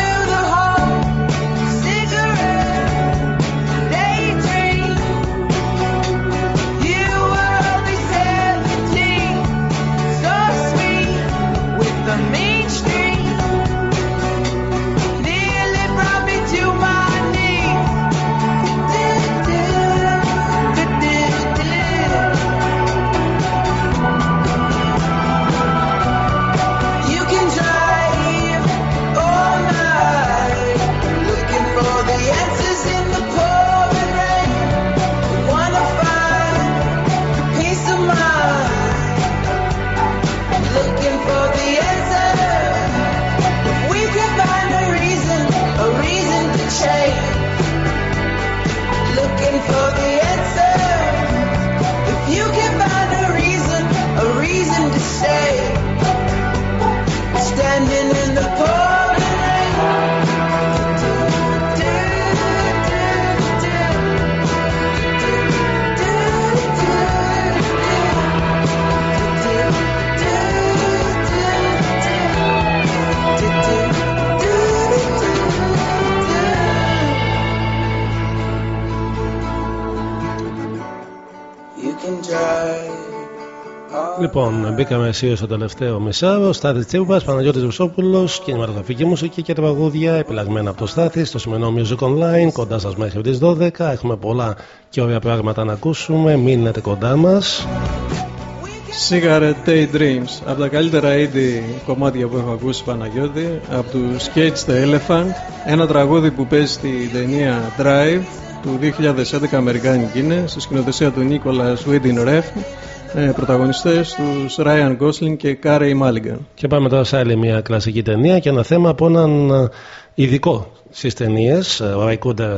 Λοιπόν, μπήκαμε αισίω στο τελευταίο μισάρο. Στάθης Τσίπρα, Παναγιώτης Ρουσόπουλο, κινηματογραφική μουσική και τραγούδια επιλαγμένα από το Στάθη στο σημερινό Music Online. Κοντά σας μέχρι τις 12. Έχουμε πολλά και ωραία πράγματα να ακούσουμε. Μείνετε κοντά μας. Cigarette Daydreams, από τα καλύτερα είδη κομμάτια που έχω ακούσει Παναγιώτη, από τους Cage the Elephant, ένα τραγούδι που παίζει στην ταινία Drive του 2011 Αμερικάνικη είναι, στη σκηνοθεσία του Νίκολα Winding Refn, ε, πρωταγωνιστές τους Ryan Gosling και Carey Mulligan. Και πάμε τώρα σε άλλη μια κλασική ταινία και ένα θέμα από έναν ε, ειδικό στις ταινίες. Ο Ράικουντερ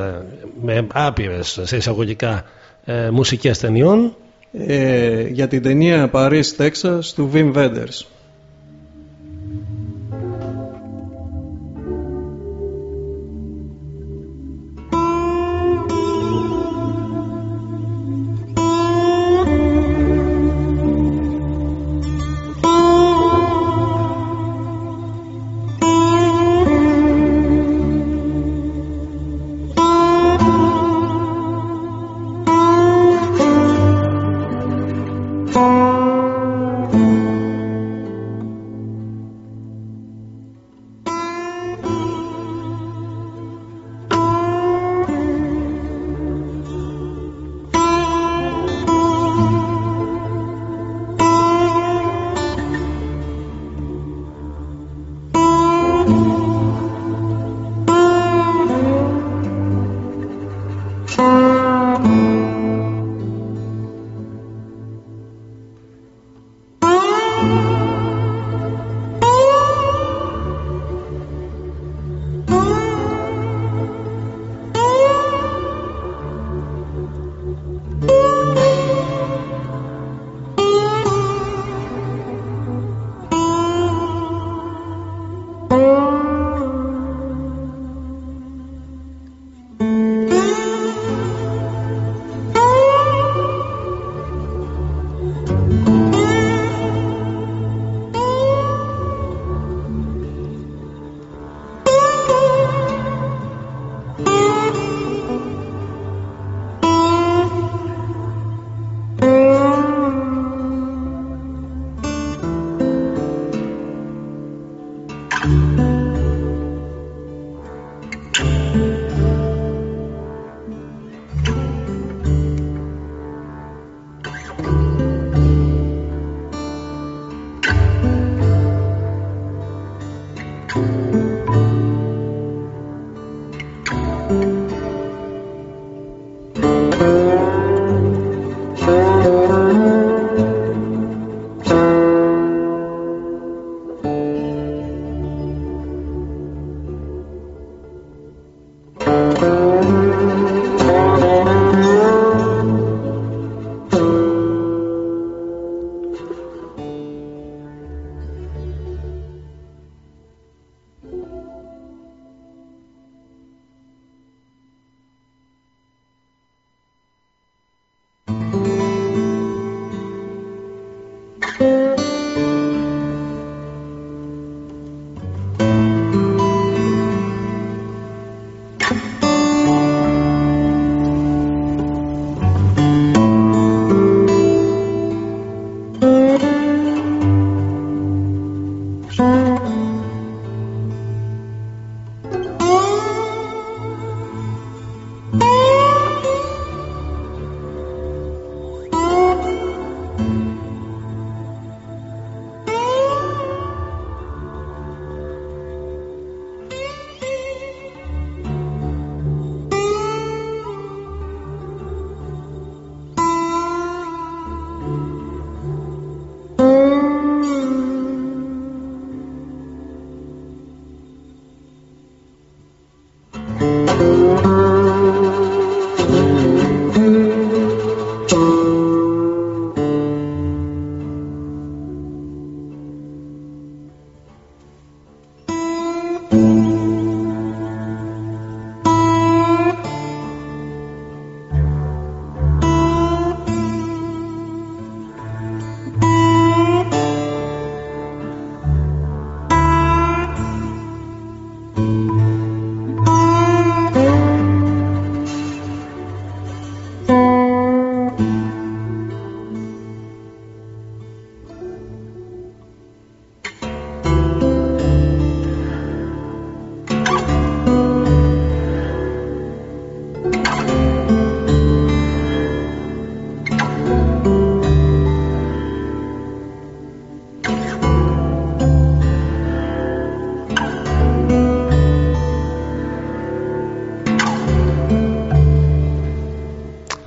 με άπειρες σε εισαγωγικά ε, μουσικές ταινιών. Ε, για την ταινία Paris, Texas του Wim Wenders.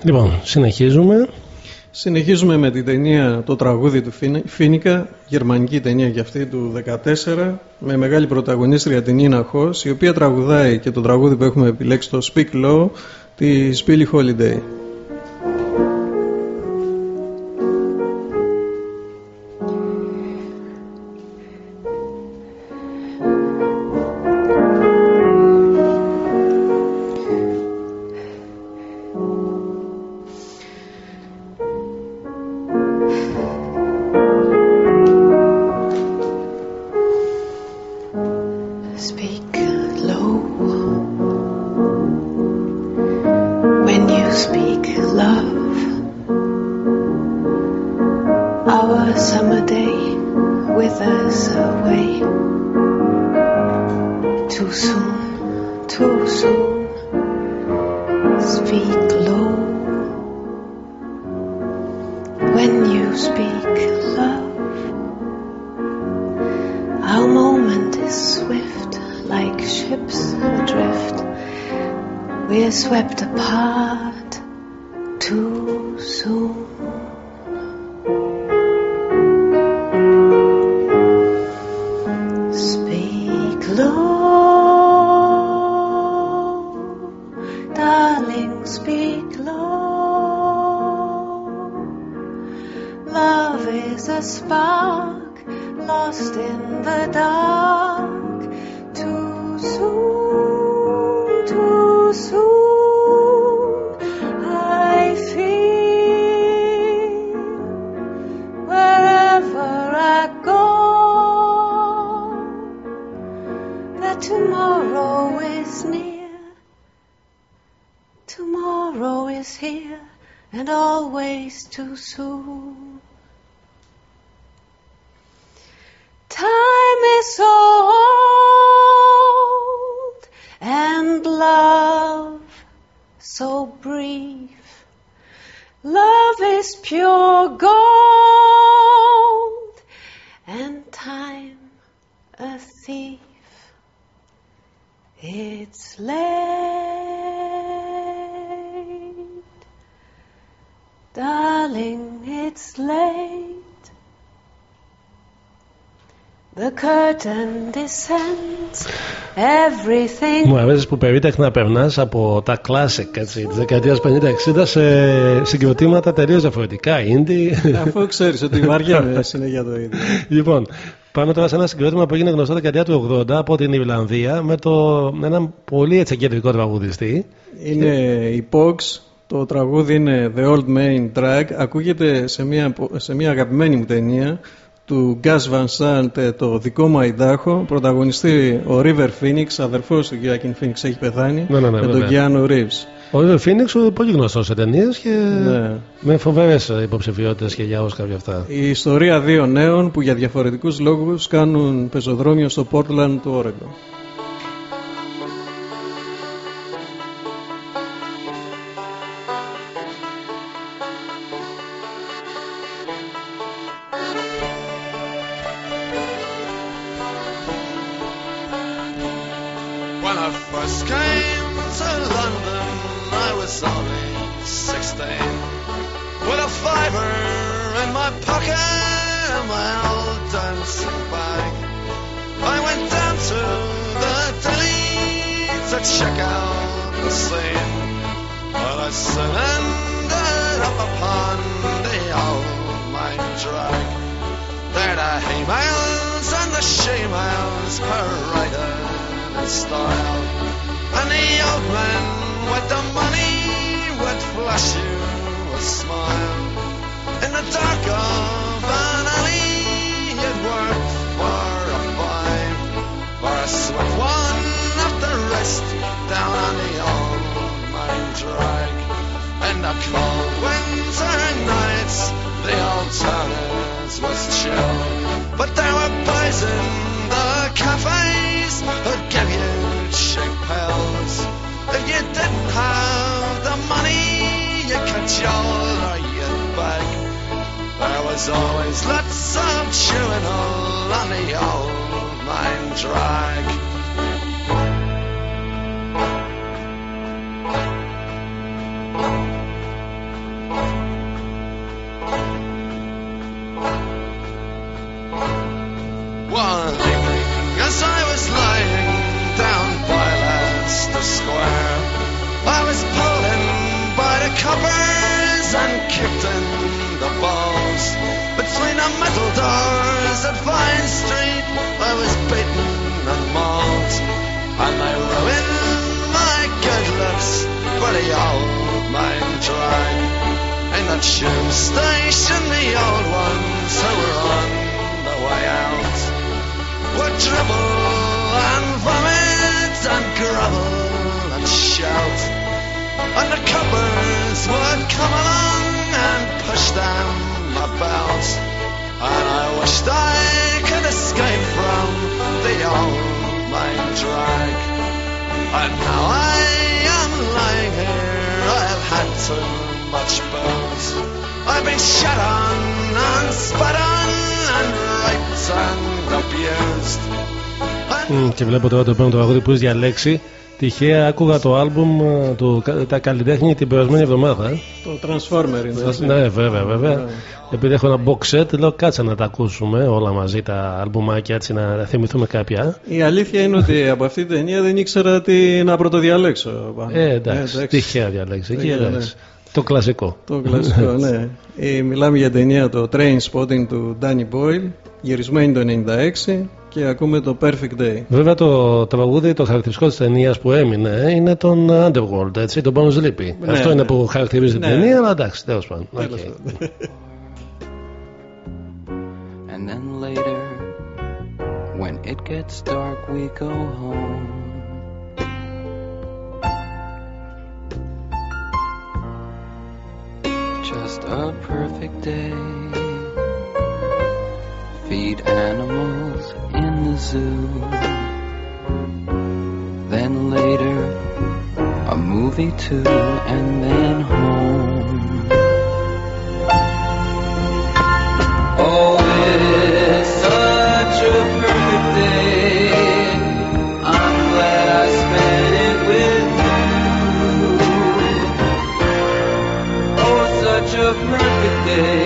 Λοιπόν, συνεχίζουμε. Συνεχίζουμε με την ταινία Το τραγούδι του Φίνικα, γερμανική ταινία και αυτή του 2014, με μεγάλη πρωταγωνίστρια την Νίνα Χος, η οποία τραγουδάει και το τραγούδι που έχουμε επιλέξει το Speak Low τη Billie Holiday. Που περίτεχνα περνάς από τα classic έτσι, της δεκαετίας 50-60 σε συγκροτήματα τελείως διαφορετικά. Indie. Αφού ξέρεις ότι βαριέμαι συνέχεια το ίδιο. λοιπόν, πάμε τώρα σε ένα συγκρότημα που έγινε γνωστό τα δεκαετία του 80 από την Ιρλανδία με, το, με έναν πολύ έτσι κεντρικό τραγουδιστή. Είναι η Pogs. Το τραγούδι είναι The Old Main Drag. Ακούγεται σε μια, σε μια αγαπημένη μου ταινία του Gus Van Sant, το δικό μου Αϊντάχο. Πρωταγωνιστεί ο River Phoenix, αδερφός του Joaquin Phoenix έχει πεθάνει, Ναι, ναι, ναι, με τον βέβαια. Keanu Reeves. Ο River Phoenix πολύ γνωστός σε ταινίες και Ναι. με φοβερές υποψηφιότητες και για Όσκαρ και αυτά. Η ιστορία δύο νέων που για διαφορετικούς λόγους κάνουν πεζοδρόμιο στο Portland του Oregon. I soon up upon the old main drag. There the he-males and the she-males paraded in style. And the old man with the money would flash you a smile. In the dark of an alley, you'd work for a five. For a swift one after the rest down on the old main drag. The cold winter nights, the old turners was chill. But there were boys in the cafes who'd give you cheap pills. If you didn't have the money, you could cajole or you'd beg. There was always lots of chewing all on the old main drag. In the balls. Between the metal doors at Vine Street, I was beaten and mauled. And they ruined my good looks for the old mine drag. In the tube station, the old ones who were on the way out would dribble and vomit and grovel and shout. And the coppers would come along and push down my belt. And I wished I could escape from the old mine drag. And now I am lying here, I've had too much booze. I've been shot on and spat on and raped and abused. Μμ, Και βλέπω τώρα το επόμενο τραγούδι που έχει διαλέξει. Τυχαία άκουγα το άλμπουμ ε, του κα- τα καλλιτέχνη την περασμένη εβδομάδα. ε. Το Transformer είναι αυτό. Ναι, βέβαια, βέβαια. Επειδή έχω ένα box set, λέω κάτσε να τα ακούσουμε όλα μαζί τα αλμπουμάκια έτσι να θυμηθούμε κάποια. Η αλήθεια είναι ότι από αυτή την ταινία δεν ήξερα τι να πρωτοδιαλέξω. Ε, εντάξει, τυχαία διαλέξεις. Εκεί Τυχαία, εντάξει. Το κλασικό. Το κλασικό, ναι. Ε, μιλάμε για ταινία το Train Spotting του Danny Boyle, γυρισμένη το 96 και ακούμε το Perfect Day. Βέβαια το τραγούδι, το χαρακτηριστικό της ταινίας που έμεινε είναι των Underworld, έτσι, το Born Slippy. Ναι, Αυτό ναι. είναι που χαρακτηρίζει Ναι. την ταινία, αλλά εντάξει, τέλος πάντων. Τέλος Οκ. πάντων. And then later, when it gets dark, we go home. Just a perfect day. Feed animals in the zoo. Then later, a movie too, and then home. Oh, it's such a perfect day. I'm glad I spent it with you. Oh, such a perfect day.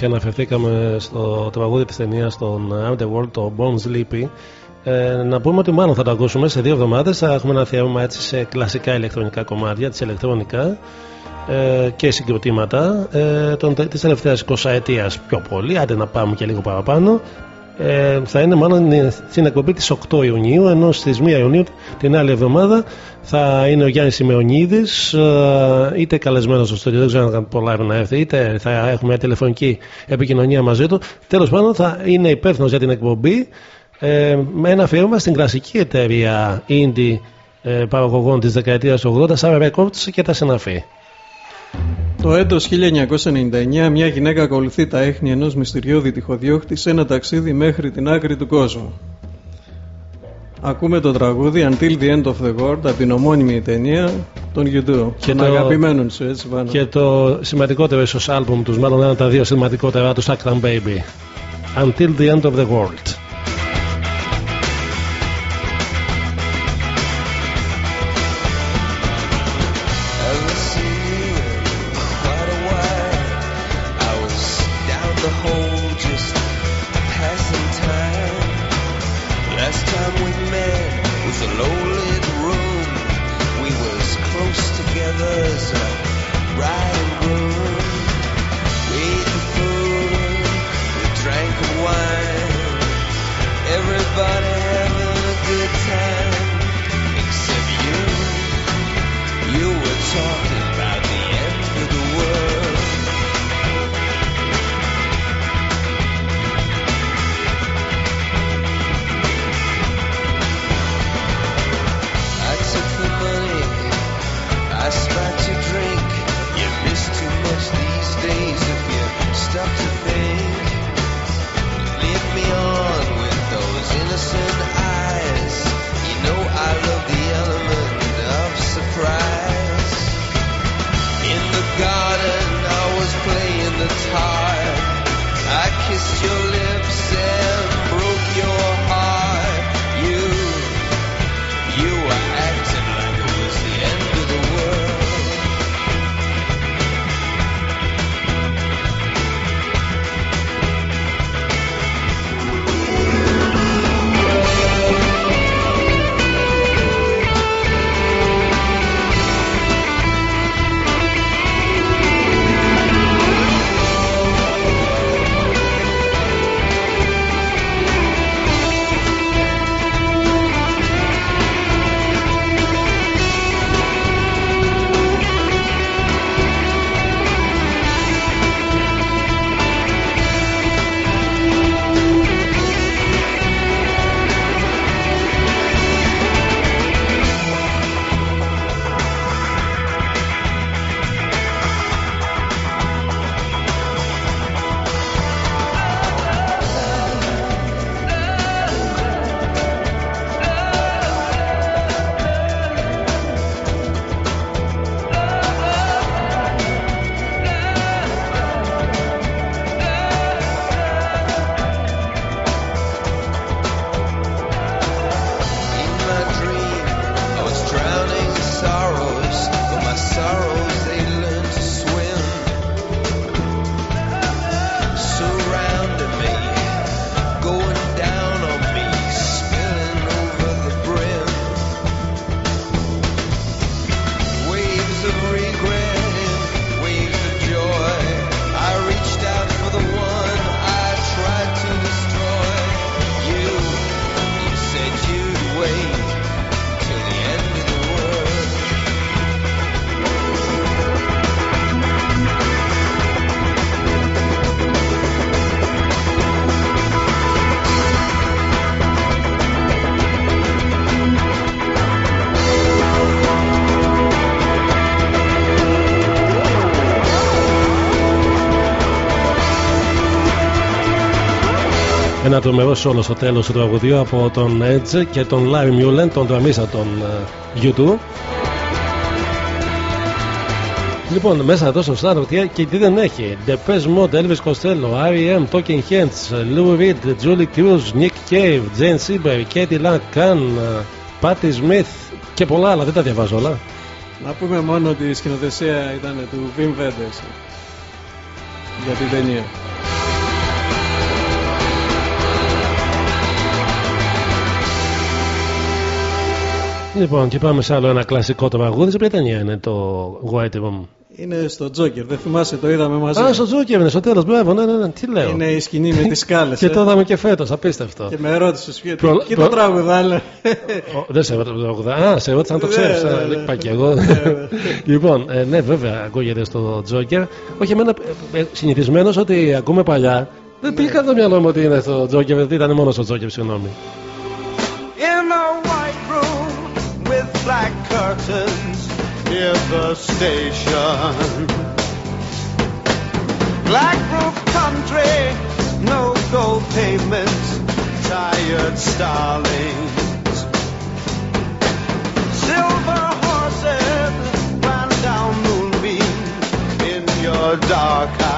What Και μια και αναφερθήκαμε στο τραγούδι της ταινίας των Underworld, το Bones Sleepy, ε, να πούμε ότι μάλλον θα το ακούσουμε σε δύο εβδομάδες. Θα έχουμε ένα αφιέρωμα έτσι σε κλασικά ηλεκτρονικά κομμάτια, τη ηλεκτρονικά ε, και συγκροτήματα ε, της τελευταίας 20 ετία πιο πολύ. Άντε να πάμε και λίγο παραπάνω. Ε, θα είναι μάλλον στην εκπομπή της 8 Ιουνίου ενώ στις 1 Ιουνίου την άλλη εβδομάδα θα είναι ο Γιάννης Σημεωνίδης ε, είτε καλεσμένος στο στούντιο δεν ξέρω αν θα προλάβει να έρθει είτε θα έχουμε μια τηλεφωνική επικοινωνία μαζί του τέλος πάντων θα είναι υπεύθυνος για την εκπομπή ε, με ένα αφιέρωμα στην κλασική εταιρεία indie ε, παραγωγών της δεκαετίας 80 Summer Records και τα συναφή. Το έτος 1999 μια γυναίκα ακολουθεί τα έχνη ενός μυστηριώδη τυχοδιώχτη σε ένα ταξίδι μέχρι την άκρη του κόσμου. Ακούμε το τραγούδι Until the End of the World από την ομώνυμη ταινία των YouTube. Και των το- αγαπημένων σου έτσι πάνω. Και το σημαντικότερο ίσως άλμπουμ τους, μάλλον ένα από τα δύο σημαντικότερα τους Sackran Baby. Until the End of the World. Ένα τρομερός σόλο στο τέλος του τραγουδιού από τον Edge και τον Larry Mullen, τον δραμίσα των ε, YouTube. Λοιπόν, μέσα εδώ στο Star Trek και τι δεν έχει. Depeche Mode, Elvis Costello, R.E.M., Talking Heads, Lou Reed, Julie Cruz, Nick Cave, Jane Sieber, Katie Lang, Khan, ε, Patti Smith και πολλά άλλα. Δεν τα διαβάζω όλα. Να πούμε μόνο ότι η σκηνοθεσία ήταν του Wim Wenders για την ταινία. Λοιπόν, και πάμε σε άλλο ένα κλασικό τραγούδι. Σε ποια ταινία είναι το White Room. Είναι στο Τζόκερ, δεν θυμάσαι, το είδαμε μαζί. Α, στο Τζόκερ είναι στο τέλος. Μπράβο, ναι, ναι, ναι, τι λέω. Είναι η σκηνή με τις *laughs* σκάλες. και ε. το είδαμε και φέτος, απίστευτο. Και με ρώτησες ποιο. Προ- Και προ- το τραγουδάνε. Ο, Δεν σε ρωτάω το τραγουδά. Α, σε ρώτησα αν το Ναι, ξέρεις. ναι, ναι. Είπα και εγώ. *laughs* λοιπόν, ε, ναι, βέβαια, ακούγεται στο Τζόκερ. Όχι, εμένα ε, ε, συνηθισμένος ότι ακούμε παλιά Δεν πήγα το μυαλό μου ότι είναι στο Τζόκερ, δεν ήταν μόνο στο Τζόκερ, συγγνώμη. In a white room with black curtains near the station. Black roof country, no gold pavement, tired starlings. Silver horses ran down moonbeams in your dark eyes.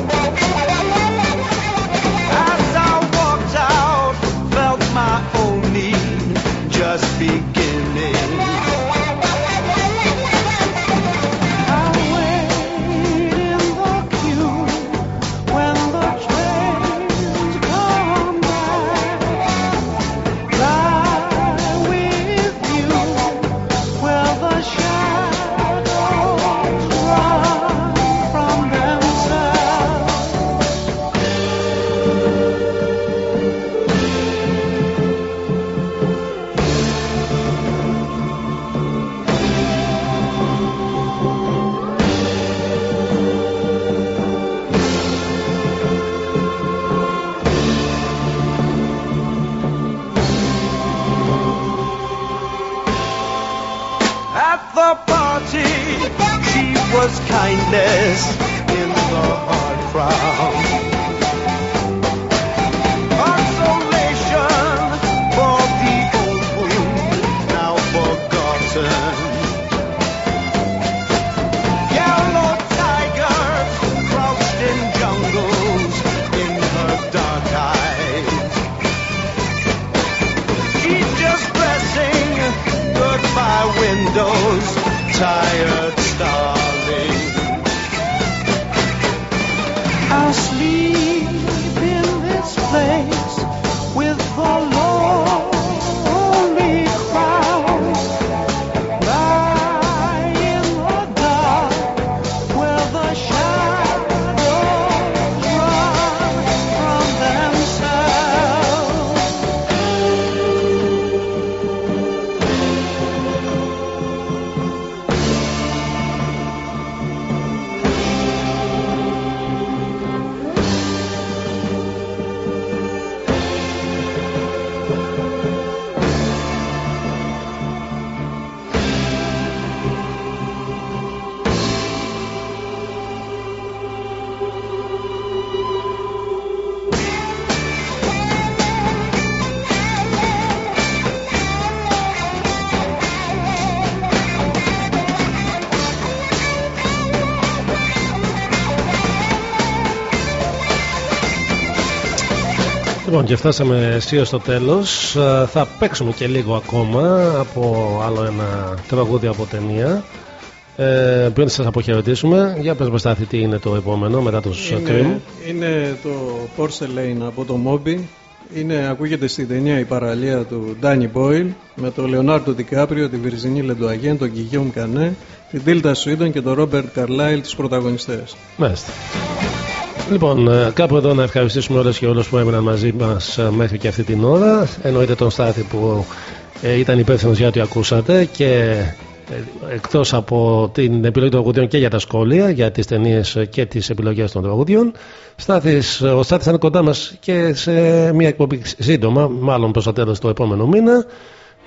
In the hard crowd. Λοιπόν, και φτάσαμε αισίως στο τέλος. Θα παίξουμε και λίγο ακόμα από άλλο ένα τραγούδι από ταινία. Ε, πριν σας αποχαιρετήσουμε, για πες μας Στάθη, τι είναι το επόμενο μετά τους Cream. Είναι, είναι το Porcelain από το Moby. Είναι, ακούγεται στην ταινία η παραλία του Danny Boyle με τον Λεωνάρντο Δικάπριο, τη Βιρζινή Λεντουαγέν, τον Κιγιόμ Κανέ, την Τίλτα Σουίντον και τον Ρόμπερτ Καρλάιλ, τους πρωταγωνιστές. Μάλιστα. Λοιπόν, ε, κάπου εδώ να ευχαριστήσουμε όλες και όλους που έμειναν μαζί μας ε, μέχρι και αυτή την ώρα. Εννοείται τον Στάθη που ε, ήταν υπεύθυνος για ό,τι ακούσατε και ε, εκτός από την επιλογή των τραγουδιών και για τα σχόλια, για τις ταινίες και τις επιλογές των τραγουδιών. Στάθης, ο Στάθης θα είναι κοντά μας και σε μια εκπομπή σύντομα, μάλλον προς το τέλος του επόμενου μήνα.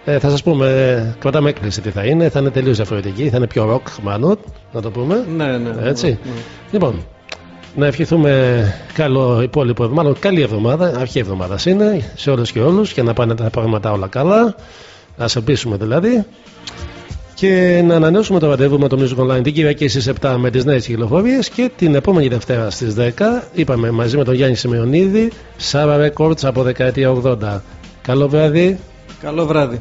Ε, θα σας πούμε, κρατάμε έκκληση τι θα είναι, θα είναι τελείως διαφορετική, θα είναι πιο rock μάλλον, να το πούμε. Ναι, ναι. Έτσι. ναι. Λοιπόν, Να ευχηθούμε καλό υπόλοιπο, μάλλον καλή εβδομάδα, αρχή εβδομάδας είναι, σε όλους και όλους και να πάνε τα πράγματα όλα καλά. Να σε πείσουμε δηλαδή. Και να ανανεώσουμε το ραντεβού με το Music Online την Κυριακή στις 7 με τις νέες κυκλοφορίες και την επόμενη Δευτέρα στις 10 είπαμε μαζί με τον Γιάννη Σημειονίδη Σάρα Records από δεκαετία 80. Καλό βράδυ. Καλό βράδυ.